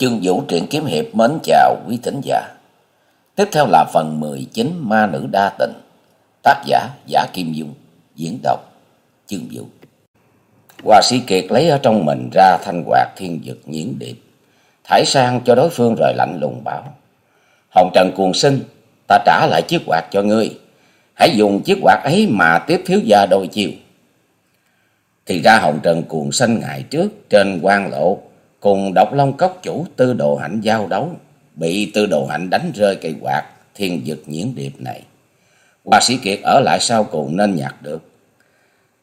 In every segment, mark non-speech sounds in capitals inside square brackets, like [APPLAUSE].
Chương Vũ truyện kiếm hiệp mến chào quý thính giả. Tiếp theo là phần 19 Ma nữ đa tình. Tác giả Giả Kim Dung, diễn đọc Chương Vũ. Hoa sĩ Kiệt lấy ở trong mình ra thanh quạt thiên dực nhiễn điệp, thải sang cho đối phương rồi lạnh lùng bảo: "Hồng Trần cuồng sinh, ta trả lại chiếc quạt cho ngươi, hãy dùng chiếc quạt ấy mà tiếp thiếu gia đôi chiều." Thì ra Hồng Trần cuồng sinh ngày trước trên quan lộ cùng độc long cốc chủ tư đồ hạnh giao đấu, bị tư đồ hạnh đánh rơi cây quạt thiên dực nhiễn điệp này. Hoa sĩ Kiệt ở lại sau cùng nên nhặt được.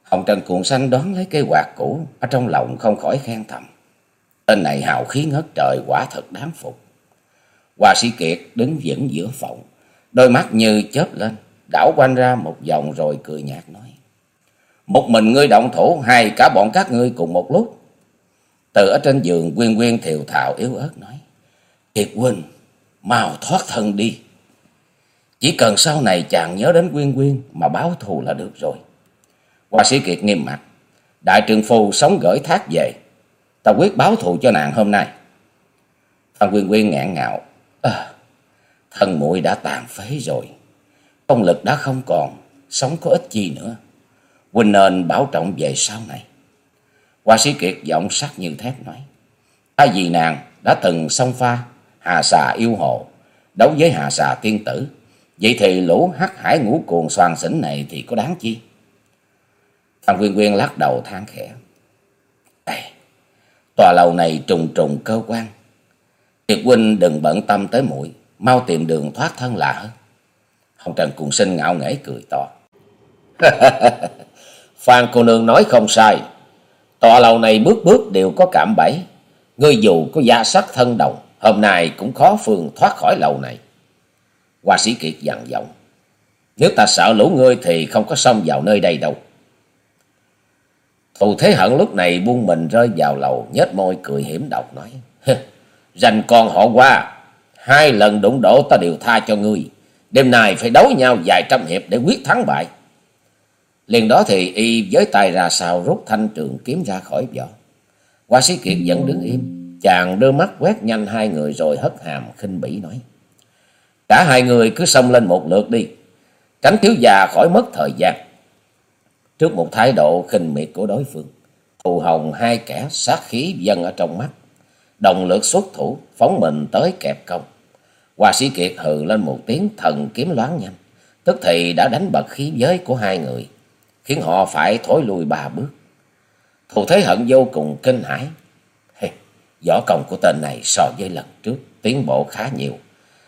Hồng Trần Cuộn Xanh đón lấy cây quạt cũ, ở trong lòng không khỏi khen thầm. Tên này hào khí ngất trời quả thật đáng phục. Hoa sĩ Kiệt đứng vững giữa phòng, đôi mắt như chớp lên, đảo quanh ra một vòng rồi cười nhạt nói. Một mình ngươi động thủ hay cả bọn các ngươi cùng một lúc. Từ ở trên giường quyên quyên thiều thào yếu ớt nói. Kiệt huynh, mau thoát thân đi. Chỉ cần sau này chàng nhớ đến quyên quyên mà báo thù là được rồi. Hoa sĩ Kiệt nghiêm mặt. Đại trường phu sống gửi thác về. Ta quyết báo thù cho nàng hôm nay. Phan Quyên Quyên ngạn ngạo. À, ờ, thân muội đã tàn phế rồi. Công lực đã không còn. Sống có ích chi nữa. Huynh nên bảo trọng về sau này. Hoa sĩ Kiệt giọng sắc như thép nói. Ta vì nàng đã từng song pha hà xà yêu hồ, đấu với hà xà tiên tử. Vậy thì lũ hắc hải ngũ cuồng soàn xỉn này thì có đáng chi? Phan Quyên Quyên lắc đầu than khẽ. Ê, tòa lầu này trùng trùng cơ quan. Kiệt huynh đừng bận tâm tới muội mau tìm đường thoát thân là hơn. Hồng Trần cùng Sinh ngạo nghễ cười to. [LAUGHS] Phan cô nương nói không sai. Tòa lầu này bước bước đều có cảm bẫy. Ngươi dù có gia sắc thân đồng, hôm nay cũng khó phương thoát khỏi lầu này. Hoa sĩ Kiệt dặn giọng. Nếu ta sợ lũ ngươi thì không có xông vào nơi đây đâu. Thù Thế Hận lúc này buông mình rơi vào lầu, nhếch môi cười hiểm độc nói. Rành con họ qua, hai lần đụng độ ta đều tha cho ngươi. Đêm nay phải đấu nhau vài trăm hiệp để quyết thắng bại. Liền đó thì y với tay ra sao rút thanh trường kiếm ra khỏi vỏ. Hoa sĩ Kiệt vẫn đứng im. Chàng đưa mắt quét nhanh hai người rồi hất hàm khinh bỉ nói. Cả hai người cứ xông lên một lượt đi. Tránh thiếu già khỏi mất thời gian. Trước một thái độ khinh miệt của đối phương. Thù hồng hai kẻ sát khí dâng ở trong mắt. Đồng lượt xuất thủ, phóng mình tới kẹp công. Hoa sĩ Kiệt hừ lên một tiếng, thần kiếm loáng nhanh. Tức thì đã đánh bật khí giới của hai người khiến họ phải thối lui ba bước. Thù Thế Hận vô cùng kinh hãi. Hey, võ công của tên này so với lần trước tiến bộ khá nhiều.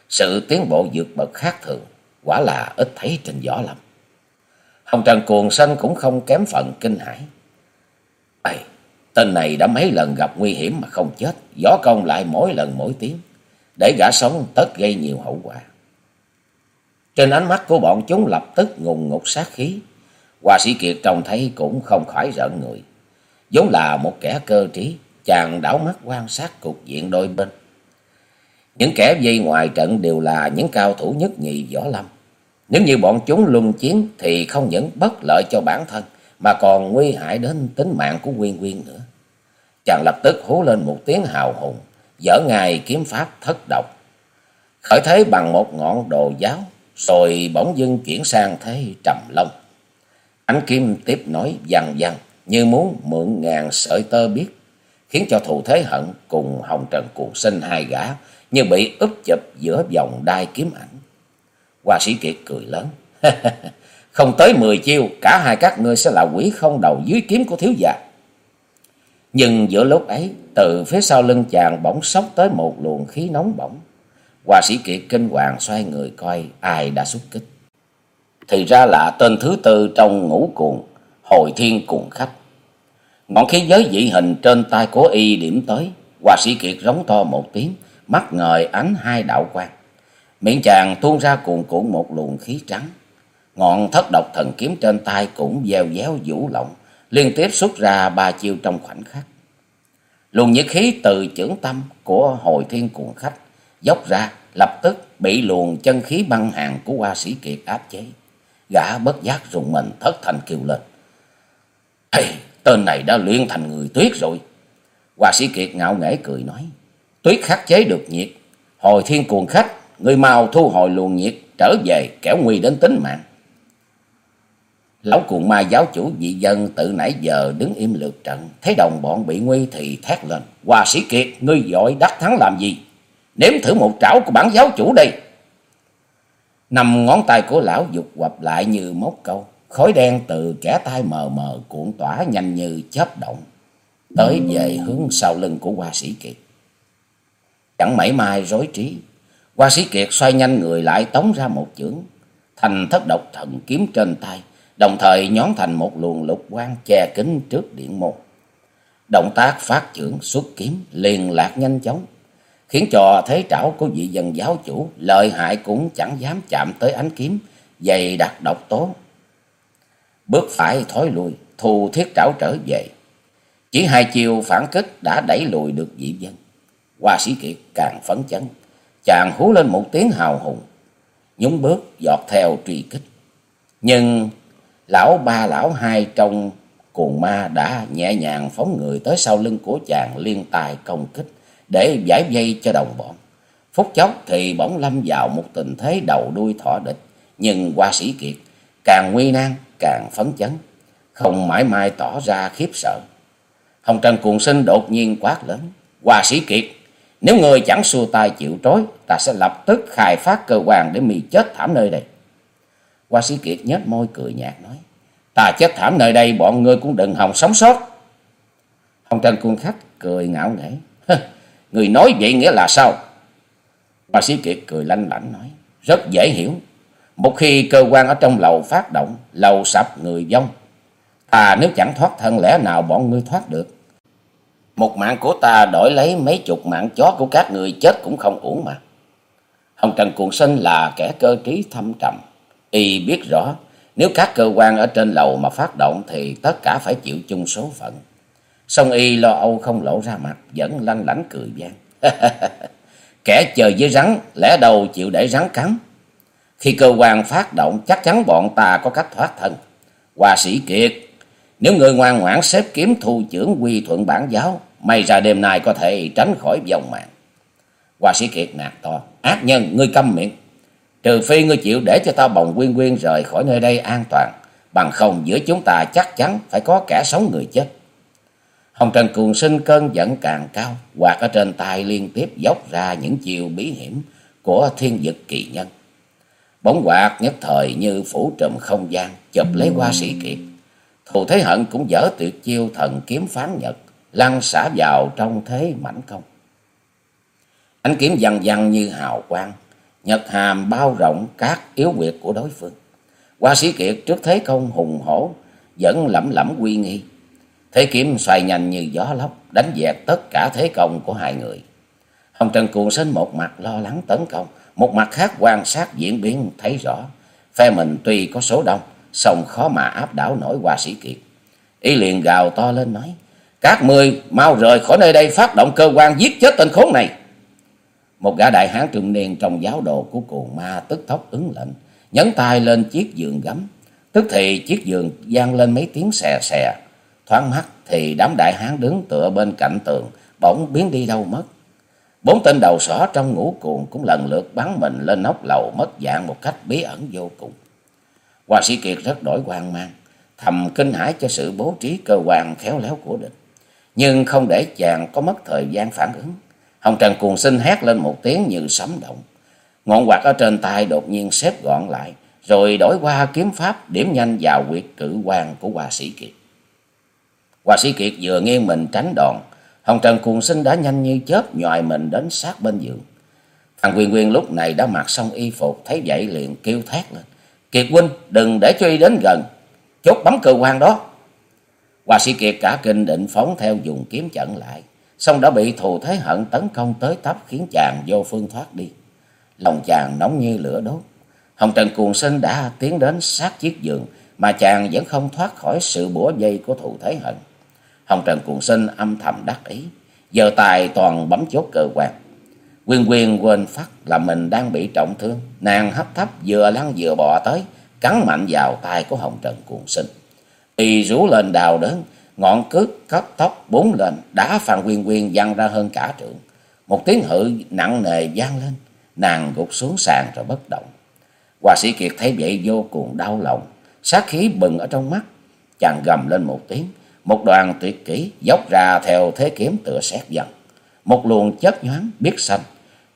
Sự tiến bộ vượt bậc khác thường, quả là ít thấy trên võ lâm. Hồng Trần Cuồng sanh cũng không kém phần kinh hãi. Ây, tên này đã mấy lần gặp nguy hiểm mà không chết, võ công lại mỗi lần mỗi tiếng, để gã sống tất gây nhiều hậu quả. Trên ánh mắt của bọn chúng lập tức ngùng ngục sát khí, Hoa sĩ Kiệt trông thấy cũng không khỏi rợn người. vốn là một kẻ cơ trí, chàng đảo mắt quan sát cục diện đôi bên. Những kẻ dây ngoài trận đều là những cao thủ nhất nhị võ lâm. Nếu như bọn chúng luân chiến thì không những bất lợi cho bản thân, mà còn nguy hại đến tính mạng của Nguyên Nguyên nữa. Chàng lập tức hú lên một tiếng hào hùng, dở ngài kiếm pháp thất độc. Khởi thế bằng một ngọn đồ giáo, rồi bỗng dưng chuyển sang thế trầm long. Ánh kim tiếp nói dằn dằn như muốn mượn ngàn sợi tơ biết, khiến cho thù thế hận cùng hồng trần cuồng sinh hai gã như bị úp chụp giữa vòng đai kiếm ảnh. Hoa sĩ Kiệt cười lớn. [LAUGHS] không tới mười chiêu, cả hai các ngươi sẽ là quỷ không đầu dưới kiếm của thiếu gia. Nhưng giữa lúc ấy, từ phía sau lưng chàng bỗng sốc tới một luồng khí nóng bỏng. Hoa sĩ Kiệt kinh hoàng xoay người coi ai đã xuất kích thì ra là tên thứ tư trong ngũ cuồng, hồi thiên cuồng khách. Ngọn khí giới dị hình trên tay của y điểm tới, hòa sĩ kiệt rống to một tiếng, mắt ngời ánh hai đạo quang. Miệng chàng tuôn ra cuồn cuộn một luồng khí trắng. Ngọn thất độc thần kiếm trên tay cũng gieo déo vũ lộng, liên tiếp xuất ra ba chiêu trong khoảnh khắc. Luồng nhiệt khí từ chưởng tâm của hồi thiên cuồng khách dốc ra, lập tức bị luồng chân khí băng hàng của hoa sĩ kiệt áp chế. Gã bất giác rùng mình thất thành kêu lên. Hey, tên này đã luyện thành người tuyết rồi. hòa sĩ Kiệt ngạo nghễ cười nói. Tuyết khắc chế được nhiệt. Hồi thiên cuồng khách, người mau thu hồi luồng nhiệt, trở về kẻo nguy đến tính mạng. Lão cuồng ma giáo chủ dị dân tự nãy giờ đứng im lượt trận, thấy đồng bọn bị nguy thì thét lên. hòa sĩ kiệt, ngươi giỏi đắc thắng làm gì? Nếm thử một trảo của bản giáo chủ đây. Nằm ngón tay của lão dục quặp lại như móc câu. Khói đen từ kẻ tay mờ mờ cuộn tỏa nhanh như chớp động. Tới về hướng sau lưng của hoa sĩ kiệt. Chẳng mảy mai rối trí. Hoa sĩ kiệt xoay nhanh người lại tống ra một chưởng. Thành thất độc thần kiếm trên tay đồng thời nhón thành một luồng lục quang che kính trước điện môn. Động tác phát trưởng xuất kiếm liền lạc nhanh chóng, khiến cho thế trảo của vị dân giáo chủ lợi hại cũng chẳng dám chạm tới ánh kiếm, dày đặc độc tố. Bước phải thối lui, thu thiết trảo trở về. Chỉ hai chiều phản kích đã đẩy lùi được vị dân. Hoa sĩ kiệt càng phấn chấn, chàng hú lên một tiếng hào hùng, nhúng bước giọt theo truy kích. Nhưng Lão ba lão hai trong cuồng ma đã nhẹ nhàng phóng người tới sau lưng của chàng liên tài công kích để giải dây cho đồng bọn. Phút chốc thì bỗng lâm vào một tình thế đầu đuôi thọ địch, nhưng qua sĩ kiệt càng nguy nan càng phấn chấn, không mãi mai tỏ ra khiếp sợ. Hồng Trần cuồng sinh đột nhiên quát lớn, qua sĩ kiệt, nếu người chẳng xua tay chịu trói, ta sẽ lập tức khai phát cơ quan để mì chết thảm nơi đây. Qua sĩ Kiệt nhếch môi cười nhạt nói. Ta chết thảm nơi đây bọn ngươi cũng đừng hòng sống sót. Hồng Trần cuồng Khách cười ngạo nghễ. Người nói vậy nghĩa là sao? Bà sĩ Kiệt cười lanh lảnh nói. Rất dễ hiểu. Một khi cơ quan ở trong lầu phát động, lầu sập người vong. Ta nếu chẳng thoát thân lẽ nào bọn ngươi thoát được. Một mạng của ta đổi lấy mấy chục mạng chó của các người chết cũng không uổng mà. Hồng Trần Cuồng Sinh là kẻ cơ trí thâm trầm. Y biết rõ, nếu các cơ quan ở trên lầu mà phát động thì tất cả phải chịu chung số phận. Song Y lo âu không lộ ra mặt, vẫn lanh lảnh cười vang. [LAUGHS] Kẻ chờ với rắn, lẽ đầu chịu để rắn cắn. Khi cơ quan phát động, chắc chắn bọn ta có cách thoát thân. Hòa sĩ Kiệt, nếu người ngoan ngoãn xếp kiếm thu trưởng quy thuận bản giáo, may ra đêm nay có thể tránh khỏi vòng mạng. Hòa sĩ Kiệt nạt to, ác nhân, ngươi câm miệng. Trừ phi ngươi chịu để cho tao bồng quyên quyên rời khỏi nơi đây an toàn. Bằng không giữa chúng ta chắc chắn phải có kẻ sống người chết. Hồng Trần Cuồng sinh cơn giận càng cao. Quạt ở trên tay liên tiếp dốc ra những chiều bí hiểm của thiên vực kỳ nhân. Bóng quạt nhất thời như phủ trùm không gian, chụp lấy qua sĩ kiệt. Thù Thế Hận cũng dở tuyệt chiêu thần kiếm phán nhật, lăn xả vào trong thế mảnh công. Ánh kiếm vằn vằn như hào quang, Nhật hàm bao rộng các yếu quyệt của đối phương. Hoa sĩ kiệt trước thế công hùng hổ, vẫn lẩm lẩm quy nghi. Thế kiếm xoay nhanh như gió lốc, đánh dẹp tất cả thế công của hai người. Hồng Trần Cuồng Sinh một mặt lo lắng tấn công, một mặt khác quan sát diễn biến thấy rõ. Phe mình tuy có số đông, song khó mà áp đảo nổi qua sĩ kiệt. Y liền gào to lên nói, các ngươi mau rời khỏi nơi đây phát động cơ quan giết chết tên khốn này. Một gã đại hán trung niên trong giáo đồ của cuồng ma tức tốc ứng lệnh, nhấn tay lên chiếc giường gấm. Tức thì chiếc giường vang lên mấy tiếng xè xè. Thoáng mắt thì đám đại hán đứng tựa bên cạnh tường, bỗng biến đi đâu mất. Bốn tên đầu sỏ trong ngũ cuồng cũng lần lượt bắn mình lên nóc lầu mất dạng một cách bí ẩn vô cùng. Hoa sĩ Kiệt rất đổi hoang mang, thầm kinh hãi cho sự bố trí cơ quan khéo léo của địch. Nhưng không để chàng có mất thời gian phản ứng. Hồng Trần cuồng sinh hét lên một tiếng như sấm động. Ngọn quạt ở trên tay đột nhiên xếp gọn lại, rồi đổi qua kiếm pháp điểm nhanh vào quyệt cử quan của Hoa Sĩ Kiệt. Hòa Sĩ Kiệt vừa nghiêng mình tránh đòn, Hồng Trần cuồng sinh đã nhanh như chớp nhòi mình đến sát bên giường. Thằng Quyền Quyền lúc này đã mặc xong y phục, thấy vậy liền kêu thét lên. Kiệt huynh, đừng để cho y đến gần, chốt bấm cơ quan đó. Hòa Sĩ Kiệt cả kinh định phóng theo dùng kiếm chặn lại xong đã bị thù thế hận tấn công tới tấp khiến chàng vô phương thoát đi. Lòng chàng nóng như lửa đốt. Hồng Trần Cuồng Sinh đã tiến đến sát chiếc giường mà chàng vẫn không thoát khỏi sự bủa dây của thù thế hận. Hồng Trần Cuồng Sinh âm thầm đắc ý, giờ tài toàn bấm chốt cơ quan. Quyên Quyên quên phát là mình đang bị trọng thương, nàng hấp thấp vừa lăn vừa bò tới, cắn mạnh vào tay của Hồng Trần Cuồng Sinh. Y rú lên đào đớn, ngọn cước cấp tóc bốn lên đá Phan Quyên Quyên văng ra hơn cả trượng. Một tiếng hự nặng nề vang lên, nàng gục xuống sàn rồi bất động. hòa sĩ Kiệt thấy vậy vô cùng đau lòng, sát khí bừng ở trong mắt, chàng gầm lên một tiếng, một đoàn tuyệt kỹ dốc ra theo thế kiếm tựa xét dần. Một luồng chất nhoáng biết xanh,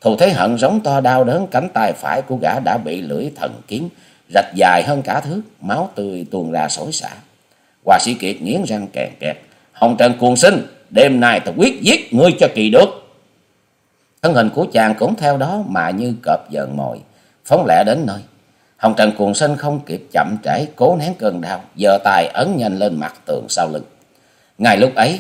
thù thế hận giống to đau đớn cánh tay phải của gã đã bị lưỡi thần kiếm rạch dài hơn cả thước, máu tươi tuôn ra xối xả. hòa sĩ Kiệt nghiến răng kèn kẹt, Hồng Trần cuồng sinh, đêm nay ta quyết giết ngươi cho kỳ được. Thân hình của chàng cũng theo đó mà như cọp giận mồi, phóng lẹ đến nơi. Hồng Trần cuồng sinh không kịp chậm trễ, cố nén cơn đau, giơ tay ấn nhanh lên mặt tường sau lưng. Ngay lúc ấy,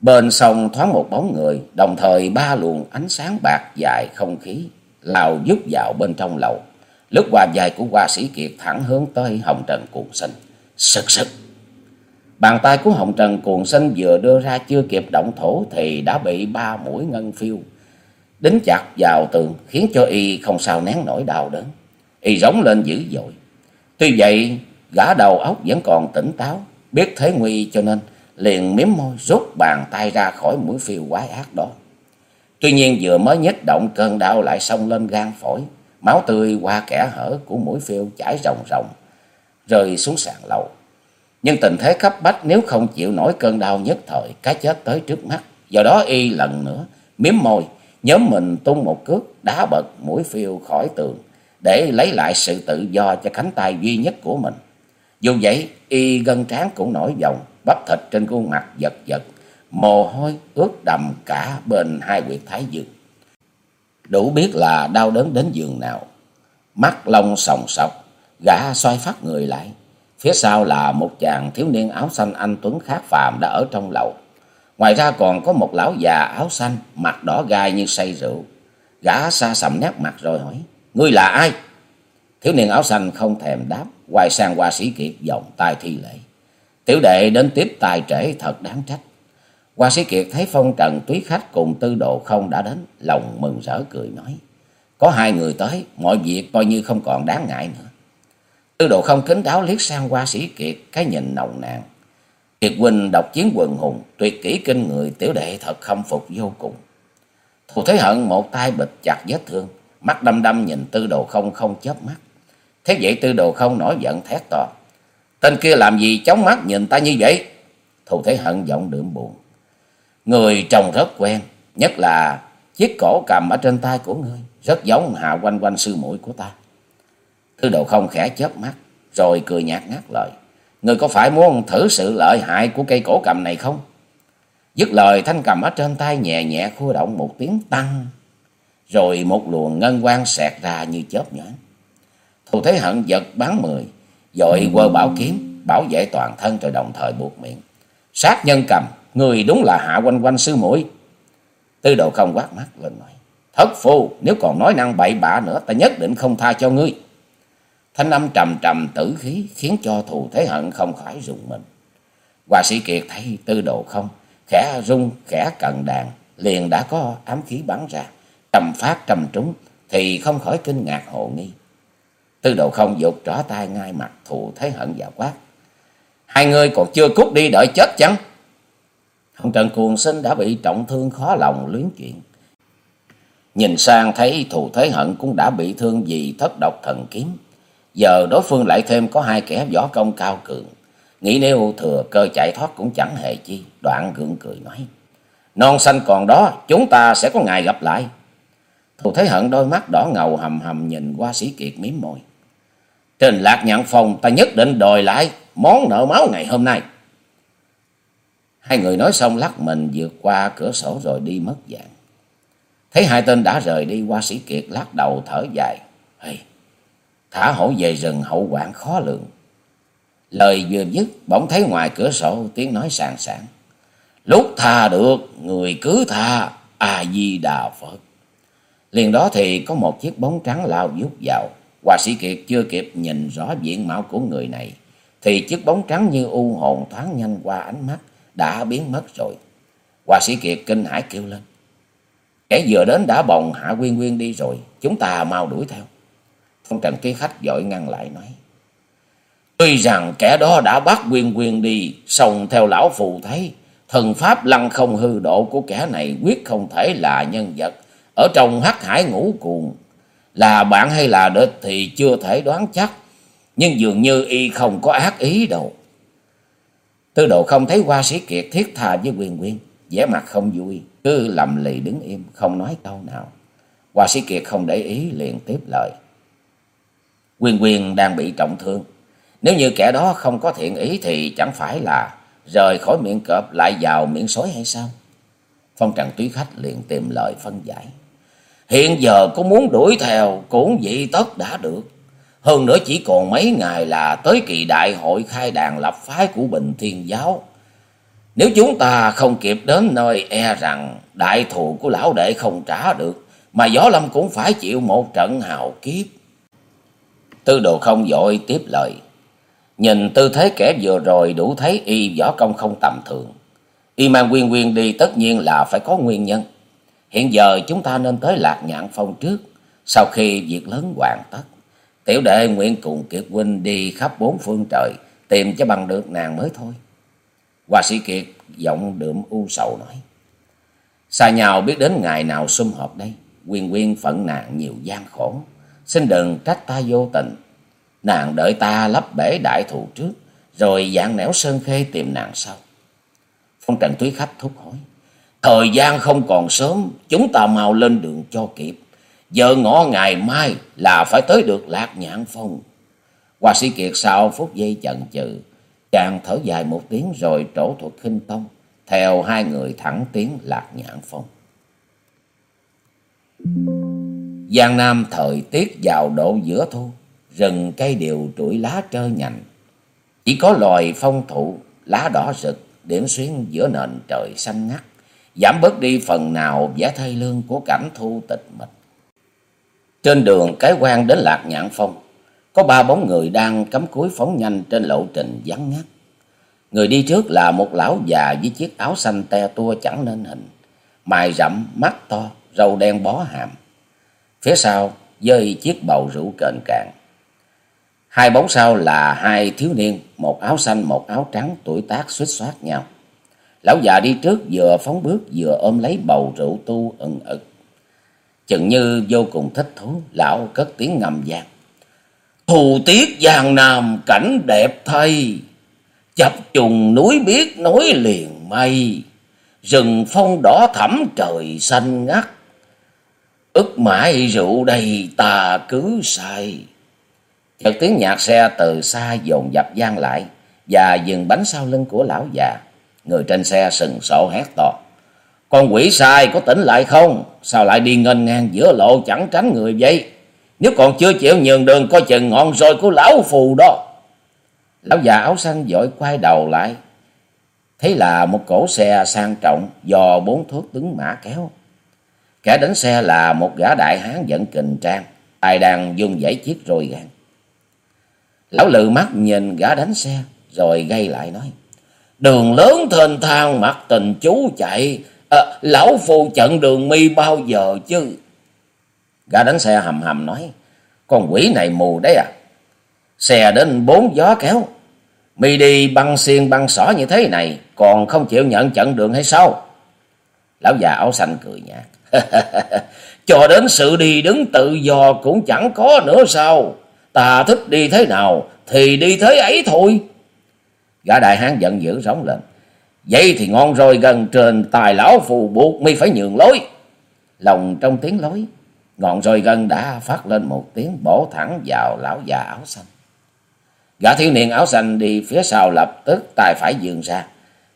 bên sông thoáng một bóng người, đồng thời ba luồng ánh sáng bạc dài không khí, lao giúp vào bên trong lầu. Lướt qua dài của hoa sĩ Kiệt thẳng hướng tới Hồng Trần cuồng sinh. Sực sực! Bàn tay của Hồng Trần cuồng sinh vừa đưa ra chưa kịp động thổ thì đã bị ba mũi ngân phiêu đính chặt vào tường khiến cho y không sao nén nổi đau đớn. Y giống lên dữ dội. Tuy vậy, gã đầu óc vẫn còn tỉnh táo, biết thế nguy cho nên liền miếm môi rút bàn tay ra khỏi mũi phiêu quái ác đó. Tuy nhiên vừa mới nhích động cơn đau lại xông lên gan phổi, máu tươi qua kẻ hở của mũi phiêu chảy ròng ròng, rơi xuống sàn lầu. Nhưng tình thế cấp bách nếu không chịu nổi cơn đau nhất thời, cái chết tới trước mắt. Do đó y lần nữa miếm môi, nhóm mình tung một cước đá bật mũi phiêu khỏi tường để lấy lại sự tự do cho cánh tay duy nhất của mình. Dù vậy, y gân trán cũng nổi vòng, bắp thịt trên khuôn mặt giật giật, mồ hôi ướt đầm cả bên hai quyệt thái dương. Đủ biết là đau đớn đến giường nào. Mắt lông sòng sọc, gã xoay phát người lại. Phía sau là một chàng thiếu niên áo xanh anh Tuấn khác phàm đã ở trong lầu. Ngoài ra còn có một lão già áo xanh, mặt đỏ gai như say rượu. Gã xa sầm nét mặt rồi hỏi, ngươi là ai? Thiếu niên áo xanh không thèm đáp, quay sang qua sĩ kiệt vòng tay thi lễ. Tiểu đệ đến tiếp tài trễ thật đáng trách. Hoa sĩ kiệt thấy phong trần túy khách cùng tư độ không đã đến, lòng mừng rỡ cười nói. Có hai người tới, mọi việc coi như không còn đáng ngại nữa. Tư độ không kính đáo liếc sang hoa sĩ kiệt, cái nhìn nồng nàn. Kiệt huynh độc chiến quần hùng, tuyệt kỹ kinh người, tiểu đệ thật khâm phục vô cùng. Thù Thế Hận một tay bịch chặt vết thương, mắt đăm đăm nhìn tư đồ không không chớp mắt. Thế vậy tư đồ không nổi giận thét to. Tên kia làm gì chóng mắt nhìn ta như vậy? Thù Thế Hận giọng đượm buồn. Người trông rất quen, nhất là chiếc cổ cầm ở trên tay của ngươi, rất giống hạ quanh quanh sư mũi của ta. Thư đồ không khẽ chớp mắt, rồi cười nhạt ngắt lời. Người có phải muốn thử sự lợi hại của cây cổ cầm này không? Dứt lời thanh cầm ở trên tay nhẹ nhẹ khua động một tiếng tăng. Rồi một luồng ngân quang xẹt ra như chớp nhoáng. Thù Thế Hận giật bắn mười. Dội quơ bảo kiếm, bảo vệ toàn thân rồi đồng thời buộc miệng. Sát nhân cầm, người đúng là hạ quanh quanh sư mũi. Tư đồ không quát mắt lên nói. Thất phu, nếu còn nói năng bậy bạ nữa, ta nhất định không tha cho ngươi. Thanh âm trầm trầm tử khí khiến cho thù thế hận không khỏi rùng mình. Hòa sĩ Kiệt thấy tư đồ không, khẽ rung, khẽ cận đàn, liền đã có ám khí bắn ra, trầm phát trầm trúng, thì không khỏi kinh ngạc hồ nghi. Tư đồ không dục trỏ tay ngay mặt thù thấy hận và quát. Hai người còn chưa cút đi đợi chết chăng? Hồng Trần Cuồng Sinh đã bị trọng thương khó lòng luyến chuyện. Nhìn sang thấy thù thế hận cũng đã bị thương vì thất độc thần kiếm. Giờ đối phương lại thêm có hai kẻ võ công cao cường. Nghĩ nếu thừa cơ chạy thoát cũng chẳng hề chi. Đoạn gượng cười nói. Non xanh còn đó, chúng ta sẽ có ngày gặp lại. Thù Thế Hận đôi mắt đỏ ngầu hầm hầm nhìn qua sĩ kiệt miếm môi. Trên lạc nhạn phòng ta nhất định đòi lại món nợ máu ngày hôm nay. Hai người nói xong lắc mình vượt qua cửa sổ rồi đi mất dạng. Thấy hai tên đã rời đi qua sĩ kiệt lắc đầu thở dài. Hey, thả hổ về rừng hậu quản khó lường. Lời vừa dứt, bỗng thấy ngoài cửa sổ tiếng nói sàng sảng. Lúc tha được, người cứ tha, A-di-đà Phật. Liền đó thì có một chiếc bóng trắng lao vút vào. Hòa sĩ Kiệt chưa kịp nhìn rõ diện mạo của người này. Thì chiếc bóng trắng như u hồn thoáng nhanh qua ánh mắt, đã biến mất rồi. Hòa sĩ Kiệt kinh hãi kêu lên. Kẻ vừa đến đã bồng Hạ Quyên Quyên đi rồi, chúng ta mau đuổi theo. Phong trần ký khách dội ngăn lại nói. Tuy rằng kẻ đó đã bắt Quyên Quyên đi, song theo lão phù thấy, Thần pháp lăng không hư độ của kẻ này quyết không thể là nhân vật. Ở trong hắc hải ngũ cuồng. Là bạn hay là địch thì chưa thể đoán chắc. Nhưng dường như y không có ác ý đâu. Tư đồ không thấy hoa sĩ kiệt thiết tha với quyền quyên. vẻ mặt không vui. Cứ lầm lì đứng im, không nói câu nào. Hoa sĩ kiệt không để ý, liền tiếp lời. Quyền quyền đang bị trọng thương. Nếu như kẻ đó không có thiện ý thì chẳng phải là rời khỏi miệng cọp lại vào miệng sói hay sao? Phong Trần Túy Khách liền tìm lời phân giải. Hiện giờ có muốn đuổi theo cũng vậy tất đã được. Hơn nữa chỉ còn mấy ngày là tới kỳ đại hội khai đàn lập phái của Bình Thiên Giáo. Nếu chúng ta không kịp đến nơi e rằng đại thù của lão đệ không trả được, mà Võ Lâm cũng phải chịu một trận hào kiếp. Tư đồ không dội tiếp lời. Nhìn tư thế kẻ vừa rồi đủ thấy y võ công không tầm thường. Y mang quyên quyên đi tất nhiên là phải có nguyên nhân. Hiện giờ chúng ta nên tới Lạc Nhạn Phong trước, sau khi việc lớn hoàn tất. Tiểu đệ nguyện cùng Kiệt huynh đi khắp bốn phương trời, tìm cho bằng được nàng mới thôi. Hoa sĩ Kiệt giọng đượm u sầu nói. Xa nhau biết đến ngày nào sum họp đây, quyên quyên phận nàng nhiều gian khổ. Xin đừng trách ta vô tình. Nàng đợi ta lấp bể đại thù trước, rồi dạng nẻo sơn khê tìm nàng sau. Phong trần túy khách thúc hỏi. Thời gian không còn sớm, chúng ta mau lên đường cho kịp. Giờ ngõ ngày mai là phải tới được lạc nhạn phong. Hoa sĩ kiệt sau phút giây chần chừ, chàng thở dài một tiếng rồi trổ thuật khinh tông, theo hai người thẳng tiến lạc nhạn phong. Giang Nam thời tiết vào độ giữa thu, rừng cây đều trụi lá trơ nhành. Chỉ có loài phong thụ, lá đỏ rực, điểm xuyến giữa nền trời xanh ngắt, giảm bớt đi phần nào vẻ thê lương của cảnh thu tịch mịch. Trên đường cái quan đến Lạc Nhạn Phong, có ba bóng người đang cắm cúi phóng nhanh trên lộ trình vắng ngắt. Người đi trước là một lão già với chiếc áo xanh te tua chẳng nên hình, mày rậm, mắt to, râu đen bó hàm. Phía sau dơi chiếc bầu rượu kền cạn. Hai bóng sau là hai thiếu niên, một áo xanh, một áo trắng, tuổi tác suýt soát nhau. Lão già đi trước vừa phóng bước vừa ôm lấy bầu rượu tu ẩn ực. Chừng như vô cùng thích thú, lão cất tiếng ngầm vang. Thù tiết giang nam cảnh đẹp thay, chập trùng núi biếc nối liền mây, rừng phong đỏ thẳm trời xanh ngắt, ức mãi rượu đầy ta cứ say. Chợt tiếng nhạc xe từ xa dồn dập gian lại và dừng bánh sau lưng của lão già. Người trên xe sừng sộ hét to. Con quỷ sai có tỉnh lại không? Sao lại đi ngân ngang giữa lộ chẳng tránh người vậy? Nếu còn chưa chịu nhường đường coi chừng ngọn rồi của lão phù đó. Lão già áo xanh vội quay đầu lại. Thấy là một cổ xe sang trọng do bốn thuốc tướng mã kéo. Kẻ đánh xe là một gã đại hán dẫn kình trang. tài đang dùng dãy chiếc rồi gàng. Lão lự mắt nhìn gã đánh xe, rồi gây lại nói. Đường lớn thênh thang mặt tình chú chạy, à, lão phù trận đường mi bao giờ chứ? Gã đánh xe hầm hầm nói, con quỷ này mù đấy à? Xe đến bốn gió kéo, mi đi băng xiên băng xỏ như thế này, còn không chịu nhận trận đường hay sao? Lão già áo xanh cười nhạt. [LAUGHS] Cho đến sự đi đứng tự do cũng chẳng có nữa sao? Ta thích đi thế nào thì đi thế ấy thôi. Gã đại hán giận dữ rống lên. Vậy thì ngon rồi gần trên tài lão phù buộc mi phải nhường lối. Lòng trong tiếng lối, ngọn rồi gần đã phát lên một tiếng bổ thẳng vào lão già áo xanh. Gã thiếu niên áo xanh đi phía sau lập tức tay phải dường ra,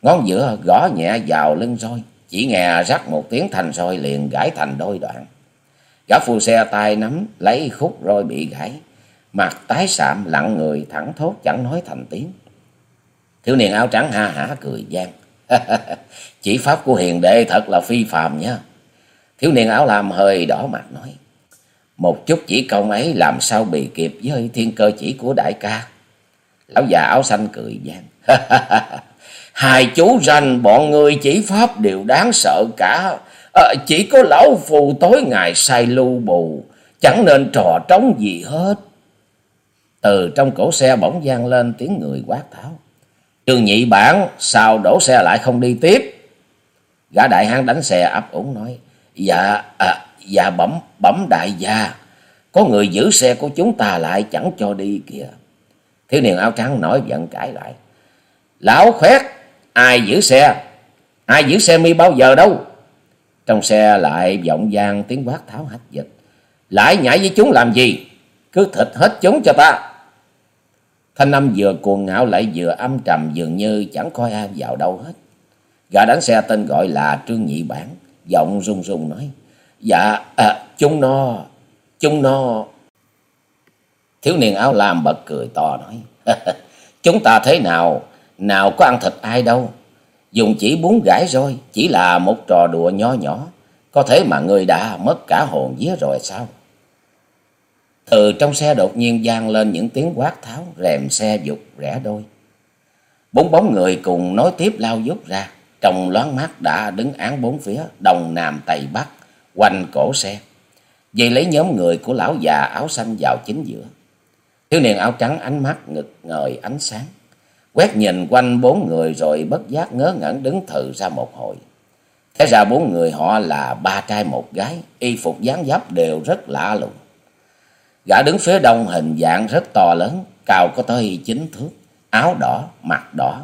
ngón giữa gõ nhẹ vào lưng roi, chỉ nghe rắc một tiếng thành roi liền gãy thành đôi đoạn. Gã phu xe tay nắm lấy khúc roi bị gãy, mặt tái sạm lặng người thẳng thốt chẳng nói thành tiếng. Thiếu niên áo trắng ha hả cười gian. [LAUGHS] Chỉ pháp của hiền đệ thật là phi phàm nhá. Thiếu niên áo lam hơi đỏ mặt nói. Một chút chỉ công ấy làm sao bị kịp với thiên cơ chỉ của đại ca. Lão già áo xanh cười gian. [LAUGHS] Hai chú ranh bọn người chỉ pháp đều đáng sợ cả. À, chỉ có lão phù tối ngày say lưu bù. Chẳng nên trò trống gì hết. Từ trong cổ xe bỗng gian lên tiếng người quát tháo. Trương nhị bản sao đổ xe lại không đi tiếp? Gã đại hán đánh xe ấp úng nói. Dạ, à, dạ bẩm, bẩm đại gia. Có người giữ xe của chúng ta lại chẳng cho đi kìa. Thiếu niên áo trắng nói giận cãi lại. Lão khoét, ai giữ xe? Ai giữ xe mi bao giờ đâu? Trong xe lại vọng vang tiếng quát tháo hách dịch. Lại nhảy với chúng làm gì? Cứ thịt hết chúng cho ta. Thanh âm vừa cuồng ngạo lại vừa âm trầm dường như chẳng coi ai vào đâu hết. Gã đánh xe tên gọi là Trương Nhị Bản, giọng run run nói. Dạ, à, chúng nó, chúng nó... Thiếu niên áo lam bật cười to nói. [LAUGHS] chúng ta thế nào, nào có ăn thịt ai đâu. Dùng chỉ bún gãi rồi, chỉ là một trò đùa nho nhỏ. Có thể mà người đã mất cả hồn vía rồi sao? Từ trong xe đột nhiên vang lên những tiếng quát tháo, rèm xe dục rẽ đôi. Bốn bóng người cùng nói tiếp lao dút ra, trong loáng mắt đã đứng án bốn phía, đông nam tây bắc, quanh cổ xe. Dây lấy nhóm người của lão già áo xanh vào chính giữa. Thiếu niên áo trắng ánh mắt ngực ngời ánh sáng. Quét nhìn quanh bốn người rồi bất giác ngớ ngẩn đứng thừ ra một hồi. Thế ra bốn người họ là ba trai một gái, y phục dáng dấp đều rất lạ lùng. Gã đứng phía đông hình dạng rất to lớn, cao có tới chín thước, áo đỏ, mặt đỏ,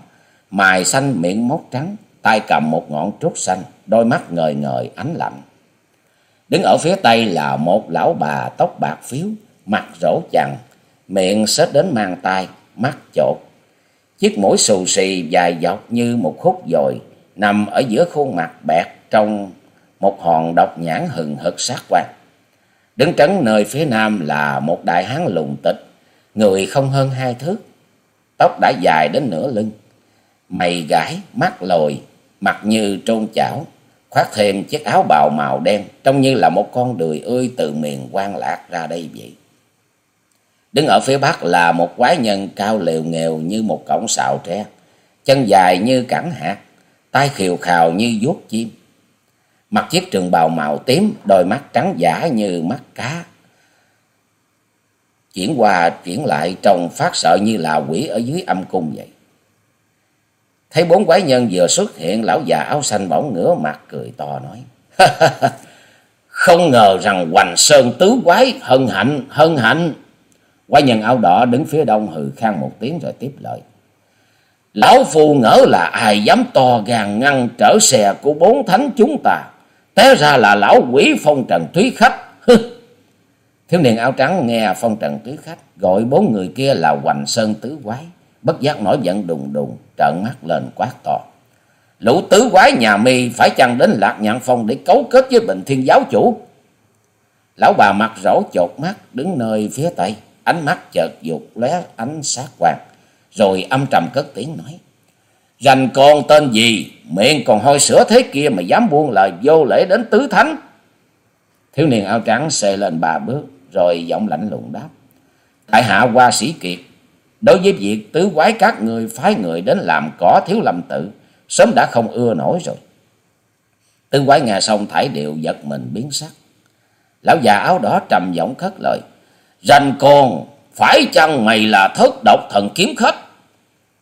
mài xanh miệng mốc trắng, tay cầm một ngọn trúc xanh, đôi mắt ngời ngời ánh lạnh. Đứng ở phía tây là một lão bà tóc bạc phiếu, mặt rỗ chằn miệng xếp đến mang tay, mắt chột. Chiếc mũi xù xì dài dọc như một khúc dồi, nằm ở giữa khuôn mặt bẹt trong một hòn độc nhãn hừng hực sát quan. Đứng trấn nơi phía nam là một đại hán lùng tịch, người không hơn hai thước, tóc đã dài đến nửa lưng, mày gãi, mắt lồi, mặt như trôn chảo, khoác thêm chiếc áo bào màu đen, trông như là một con đười ươi từ miền quan lạc ra đây vậy. Đứng ở phía bắc là một quái nhân cao lều nghèo như một cổng xào tre, chân dài như cẳng hạt, tay khiều khào như vuốt chim. Mặc chiếc trường bào màu tím, đôi mắt trắng giả như mắt cá. Chuyển qua chuyển lại trông phát sợ như là quỷ ở dưới âm cung vậy. Thấy bốn quái nhân vừa xuất hiện, lão già áo xanh bỗng ngửa mặt cười to nói. [LAUGHS] Không ngờ rằng Hoành Sơn tứ quái hân hạnh, hân hạnh. Quái nhân áo đỏ đứng phía đông hừ khang một tiếng rồi tiếp lời. Lão phù ngỡ là ai dám to gan ngăn trở xe của bốn thánh chúng ta. Té ra là lão quỷ phong trần thúy khách. Thiếu niên áo trắng nghe phong trần túy khách gọi bốn người kia là Hoành Sơn tứ quái. Bất giác nổi giận đùng đùng, trợn mắt lên quát to. Lũ tứ quái nhà mi phải chăng đến lạc nhạn phong để cấu kết với bình thiên giáo chủ. Lão bà mặt rỗ chột mắt, đứng nơi phía tây. Ánh mắt chợt dục lóe ánh sát quang. Rồi âm trầm cất tiếng nói. Rành con tên gì? Miệng còn hôi sữa thế kia mà dám buông lời vô lễ đến tứ thánh. Thiếu niên áo trắng xê lên ba bước. Rồi giọng lạnh lùng đáp. Tại hạ qua sĩ kiệt. Đối với việc tứ quái các người phái người đến làm cỏ thiếu lâm tự. Sớm đã không ưa nổi rồi. Tứ quái nghe xong thải điệu giật mình biến sắc. Lão già áo đỏ trầm giọng khất lời. Rành con, phải chăng mày là thất độc thần kiếm khách?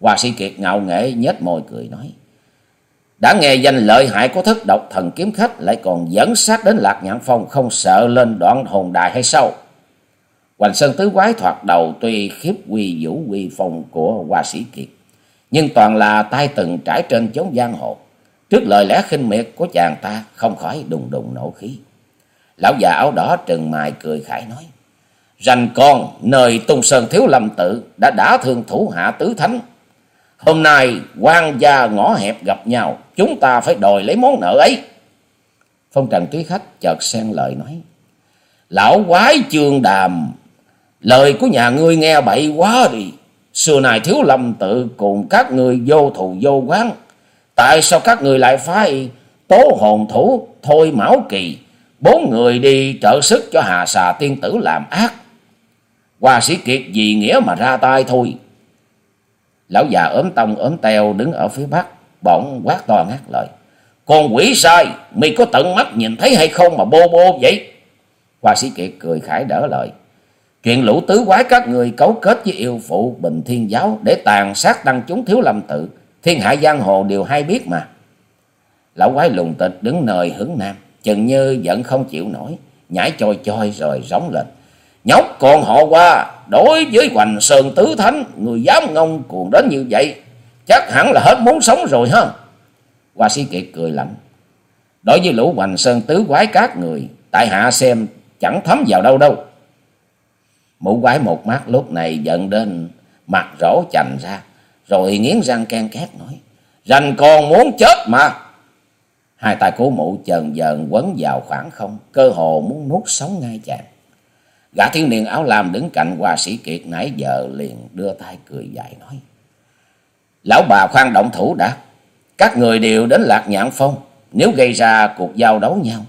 Hoa sĩ Kiệt ngạo nghễ nhếch môi cười nói. Đã nghe danh lợi hại của thất độc thần kiếm khách lại còn dẫn sát đến Lạc Nhạn Phong không sợ lên đoạn hồn đài hay sao? Hoành Sơn Tứ Quái thoạt đầu tuy khiếp quy vũ quy phong của Hoa sĩ Kiệt, nhưng toàn là tay từng trải trên chốn giang hồ. Trước lời lẽ khinh miệt của chàng ta không khỏi đùng đùng nổ khí. Lão già áo đỏ trừng mài cười khải nói. Rành con nơi tung sơn thiếu lâm tự đã đã thương thủ hạ tứ thánh Hôm nay quan gia ngõ hẹp gặp nhau, chúng ta phải đòi lấy món nợ ấy. Phong trần quý khách chợt xen lời nói. Lão quái trương đàm, lời của nhà ngươi nghe bậy quá đi. Xưa này thiếu lâm tự cùng các người vô thù vô quán. Tại sao các người lại phái tố hồn thủ, thôi mão kỳ, bốn người đi trợ sức cho hà xà tiên tử làm ác. Hoa sĩ kiệt vì nghĩa mà ra tay thôi. Lão già ốm tông ốm teo đứng ở phía bắc, bỗng quát to ngắt lời. Con quỷ sai, mày có tận mắt nhìn thấy hay không mà bô bô vậy? Hoa sĩ kiệt cười khải đỡ lời. Chuyện lũ tứ quái các người cấu kết với yêu phụ Bình Thiên Giáo để tàn sát tăng chúng thiếu lâm tự. Thiên hạ giang hồ đều hay biết mà. Lão quái lùng tịch đứng nơi hướng nam, chừng như vẫn không chịu nổi, nhảy choi choi rồi rống lên. Nhóc còn họ qua, đối với Hoành Sơn Tứ Thánh, người dám ngông cuồng đến như vậy, chắc hẳn là hết muốn sống rồi ha. Hoa sĩ kiệt cười lạnh. Đối với lũ Hoành Sơn Tứ quái các người, tại hạ xem chẳng thấm vào đâu đâu. Mụ quái một mắt lúc này giận đến mặt rỗ chành ra, rồi nghiến răng can két nói. Rành còn muốn chết mà. Hai tay của mụ trần dần quấn vào khoảng không, cơ hồ muốn nuốt sống ngay chàng. Gã thiếu niên áo lam đứng cạnh hòa sĩ kiệt nãy giờ liền đưa tay cười dài nói. Lão bà khoan động thủ đã. Các người đều đến lạc nhạn phong. Nếu gây ra cuộc giao đấu nhau.